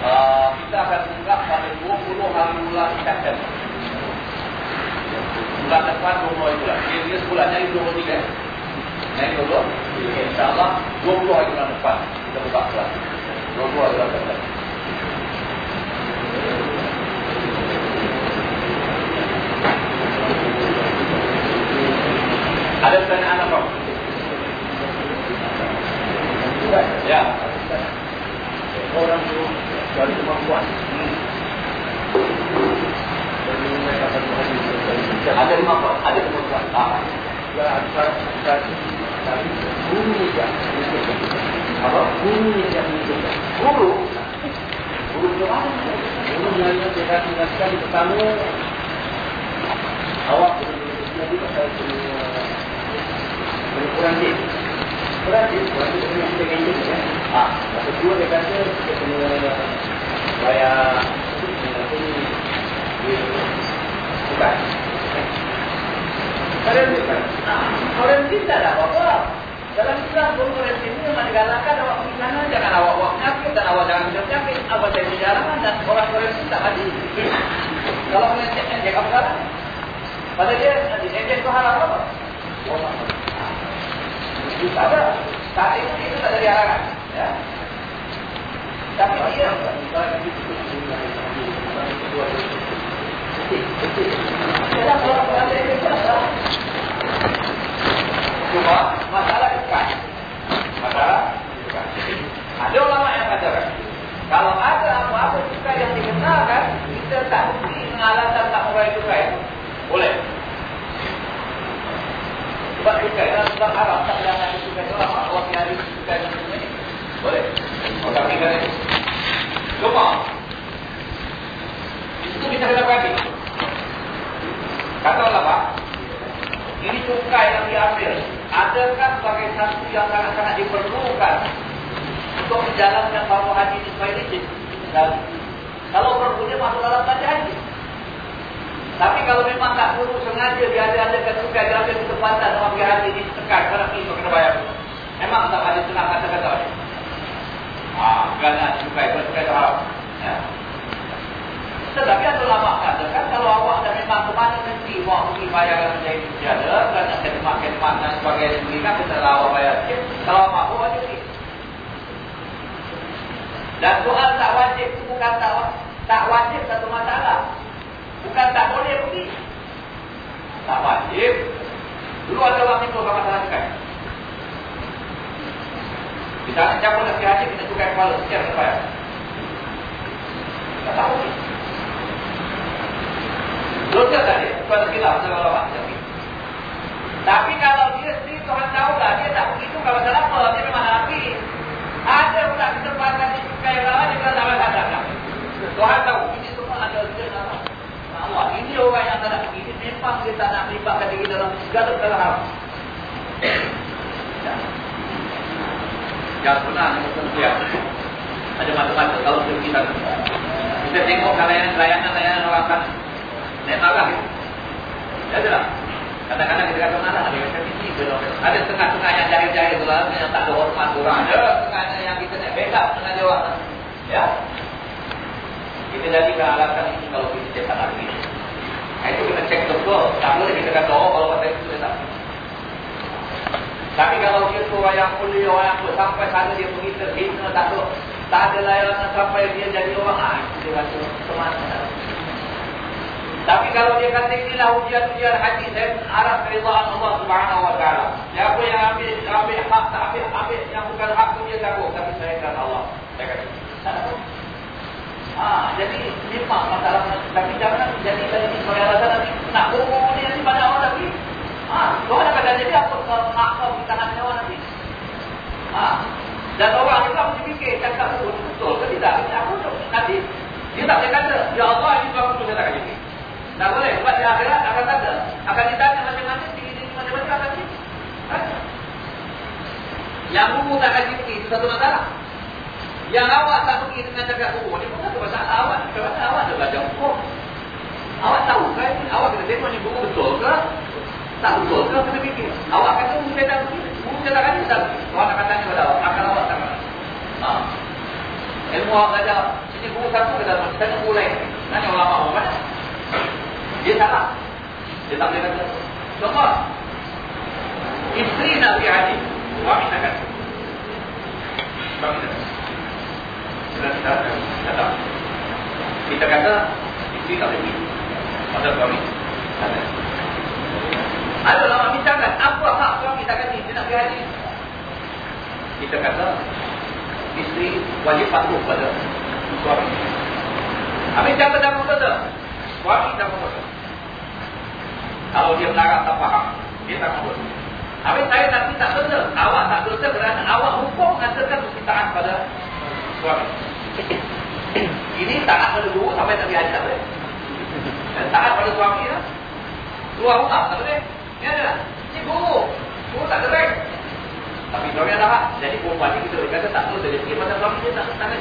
Uh, kita akan buka pada 20 hari bulan September bulan depan 20 hari bulan. Kira-kira sebulannya itu 23. Naik dulu. InsyaAllah 20 hari bulan depan kita buka kelas. 20 hari bulan depan. Ada pertanyaan apa? Ya. Orang itu dari kemampuan. Ada lima buat, ada lima buat. Ah. Ya, ada Guru dia. Apa? Guru dia menunjukkan. Guru? Guru mana? Guru dia dah tugaskan pertama awak jadi pasal kena kena kurang dia. Kurang dia, kurang dia kena kita ganti kan? Ah, masa dua dia kata kita kena bayar ni dia bukan Korentin tak ada apa-apa. Dalam Islam pun korentin ini memang digalakkan awak pergi sana jangan awak awak penyakit dan awak jangan hidup penyakit. Apa saya berjalan dan orang korentin tak mati. Kalau korentin yang jaga perkara. Pada dia nanti dia itu hal apa? Tak ada. Tak itu itu tak ada diarahkan. Ya. Tapi dia Cuma masalah dekat. Masalah. Ada ulama yang katakan kalau ada apa-apa juga yang dikenalkan kita tak mesti mengalahkan tak orang itu kaya. Boleh. Sebab juga dalam sebab Arab tak ada yang ulama Allah yang suka ini. Boleh. Orang tinggal ini. Cuma itu kita perhati. Kata ulama, ini cukai yang diambil. Adakah sebagai satu yang sangat-sangat diperlukan untuk menjalankan fardu haji ini supaya licin? Kalau perlunya masuk dalam belanja haji. Tapi kalau memang tak perlu sengaja dia ada ada kesukaan dia ambil kesempatan sama haji ini sekat kerana itu kena bayar. Memang tak ada senang kata-kata Ah, kerana cukai bersukai terharap. Ya. Tetapi ada ulama katakan kalau awak dah memang ke mana nanti awak pergi bayar menjadi tiada kerana khidmat-khidmat dan sebagainya sendiri kan kita awak bayar sikit. Kalau awak pergi. Dan soal tak wajib itu bukan tak, tak wajib satu masalah. Bukan tak boleh pergi. Tak wajib. Dulu ada orang timbul ke masalah. Kita siapa nak pergi haji, kita tukar kepala. Sekian kita bayar. Tak tahu ni. Tak dia? Tuan kilau, saya kalau apa? Tapi kalau dia sendiri Tuhan tahu lah, dia tak begitu kalau salah apa, dia memang pergi. Ada pula kesempatan di sukai orang dia tak ada. Tuhan tahu, ini semua ada dia nama. Allah, ini orang yang tak nak ini memang dia tak nak melibatkan diri dalam segala perkara Yang benar, yang ada mata-mata kalau kita kita tengok layanan-layanan orang sana Naik marah ya. Ya tak? Kadang-kadang kita kata marah ada yang tinggi Ada setengah-setengah yang jahil-jahil tu lah yang tak ada hormat orang. Ada setengahnya yang kita nak backup dengan dia orang. Ya. Kita jadi alasan ini kalau kita cepat lagi. Nah, itu kita cek betul. Tak boleh kita kata oh kalau kata itu tak. Tapi kalau dia tu orang yang mulia, orang yang sampai sana dia pergi terhina, tak tahu, tak ada layanan sampai dia jadi orang, ah, dia rasa semangat. Tapi kalau dia kata inilah ujian-ujian haji saya harap keridhaan Allah Subhanahu wa taala. Siapa yang ambil ambil hak tak ambil ambil yang bukan hak dia takut tapi saya kata Allah. Saya kata. Ah, jadi memang masalah tapi jangan jadi tadi sebagai alasan nanti nak bohong ni nanti pada orang lagi. Ah, Tuhan akan kata jadi apa nak kau kita nak nyawa nanti. Ah, dan orang juga mesti fikir cakap betul betul ke tidak? Aku nanti dia tak boleh kata, Ya Allah ini aku tu saya tak kata. Tak boleh. Sebab di akhirat akan kata. Akan ditanya macam-macam. Tinggi-tinggi macam-macam akan tinggi. Yang buku tak kaji tinggi. Itu satu masalah. Yang awak tak pergi dengan cakap buku. Ini pun satu masalah awak. Kerana awak ada belajar hukum. Awak tahu kan? Awak kena tengok ni buku betul ke? Tak betul ke? Kena fikir. Awak kata buku saya tak pergi. Buku saya tak kaji. Tuhan akan tanya pada awak. Akan awak tak kaji. Ha. Ilmu awak belajar. Ini buku satu ke dalam. Saya nak mulai. Nanya ulama mana? Dia salah. Dia tak boleh kata. Contoh. Isteri nak. Suami nak kata. Nak kata. Kita kata. Kita kata, isteri tak boleh pergi. Masa suami. Kata. Ada lama bincangkan, apa hak suami tak kata dia nak pergi haji? Kita kata, isteri wajib patuh pada suami. Habis siapa dah kata? Suami tak mahu Kalau dia melarang tak faham Dia tak mahu Habis saya tapi tak benar. Awak tak dosa kerana awak hukum mengatakan mesti taat pada suami. Ini taat pada guru sampai tak biasa tak taat pada suami lah. Keluar rumah tak boleh. Ini adalah. Ini guru. Guru tak keren. Tapi suami ada hak. Jadi perempuan ini kita kata tak perlu terjadi. Pasal suami dia tak tangan.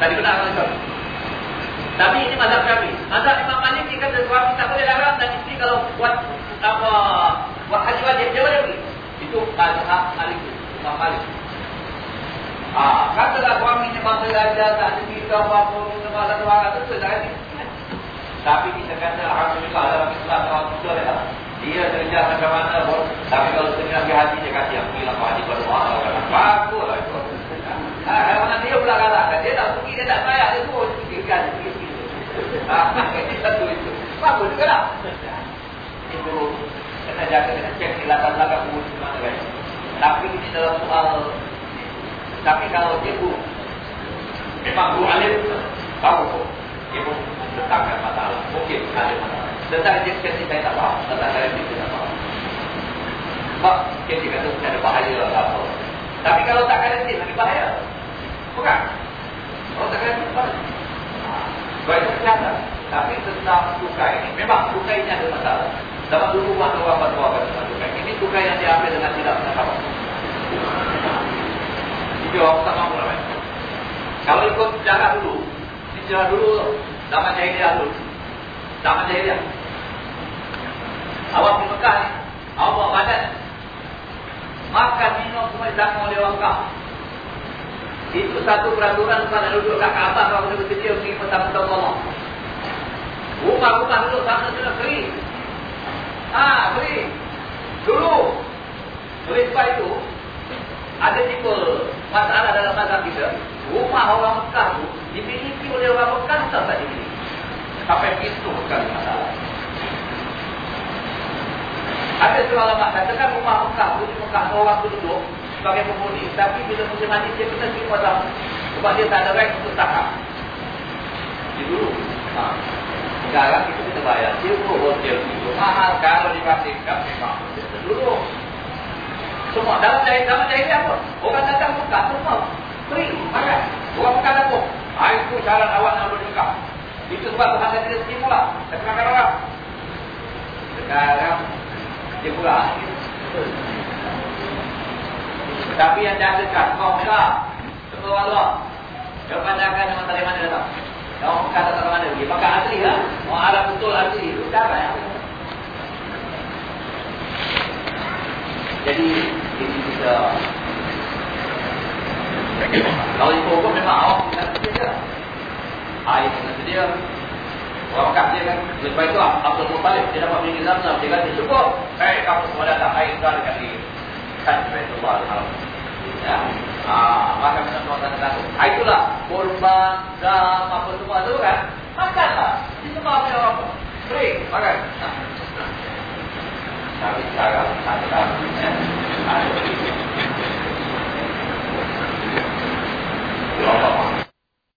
Tadi benar dengan suami. Tapi ini mazhab kami. Mazhab Imam Malik ni kata suami tak boleh larang dan isteri kalau buat apa buat haji wajib dia boleh pergi. Itu mazhab Malik. Imam Malik. Ah, katalah suami ni masa aja tak ada kita apa pun sama ada orang sudah ada. Tapi kita kata alhamdulillah dalam Islam kalau betul ya. Dia kerja macam mana pun tapi kalau tengah pergi haji dia kata yang bilang haji berdoa kalau bagus lah itu. Ah, kalau dia pula kata dia tak pergi dia tak bayar dia tu fikirkan ini satu itu. Bagus juga lah. Itu kena jaga, kena cek di latar-latar di mana kan. Tapi ini dalam soal, tapi kalau dia bu, memang bu alim, tahu kok. Dia pun tentangkan masalah. Mungkin ada masalah. Tentang injection ini saya tak faham. Tentang saya saya tak faham. Sebab dia kata ada bahaya lah apa. Tapi kalau tak karantin, lagi bahaya. Bukan? Kalau tak karantin, bahaya. Baik kesehatan. Tapi tentang tukai ini. Memang tukai ini ada masalah. Dapat dulu buat orang fatwa tentang tukai. Ini tukai yang diambil dengan tidak sama. Itu orang tak mampu lah. Kalau ikut cara dulu. Ini cara dulu. Zaman jahiliah dulu. Zaman jahiliah. Awak di Mekah ni. Awak bawa badan. Makan minum semua disangka oleh Mekah. Itu satu peraturan pada duduk kat Kaabah kalau kita bersedia pergi petang-petang Allah. Rumah-rumah duduk sana sudah free. Ah, free. Dulu. Oleh sebab itu, ada tipe masalah dalam mazhab kita. Rumah orang Mekah tu dimiliki oleh orang Mekah tak dimiliki? Sampai itu sekali masalah. Ada seorang ulama katakan rumah Mekah tu di Mekah orang tu duduk sebagai penghuni. Tapi bila musim haji dia kena pergi pada sebab dia tak ada right untuk tahap dia dulu ha. sekarang kita kena bayar. Dia pun hotel itu mahal. Kalau dibandingkan memang dulu semua. Dalam jahit dalam jahit apa? Orang datang buka semua. Free. Makan. Orang makan apa. Ha, itu syarat awak nak berdekat itu sebab Tuhan tidak stimula saya kenalkan orang. Sekarang dia pula tapi yang dah dekat, kau Mekah. Semua Allah. Kau pandangkan memang dari mana datang. Kau Mekah datang dari mana pergi. Maka asli lah. Orang Arab betul asli. Itu cara yang Jadi, ini kita kalau ikut hukum memang awak tidak sedia. Air tidak sedia. Orang kat dia kan. Lepas itu Abdul Muttalib dia dapat bingit zam-zam. Dia kata cukup. Saya kamu semua datang air kan, ya. ah, tuan dekat diri. Kan Rasulullah Al-Haram. Ya. Haa. Makan macam tuan tanda ah, tanda. Ha, itulah. Korban, Dam apa semua tu kan. Makanlah. Di tempat apa yang apa. Break. Makan. Tapi sekarang, tak tahu. Ya. Ha. Bapak-bapak.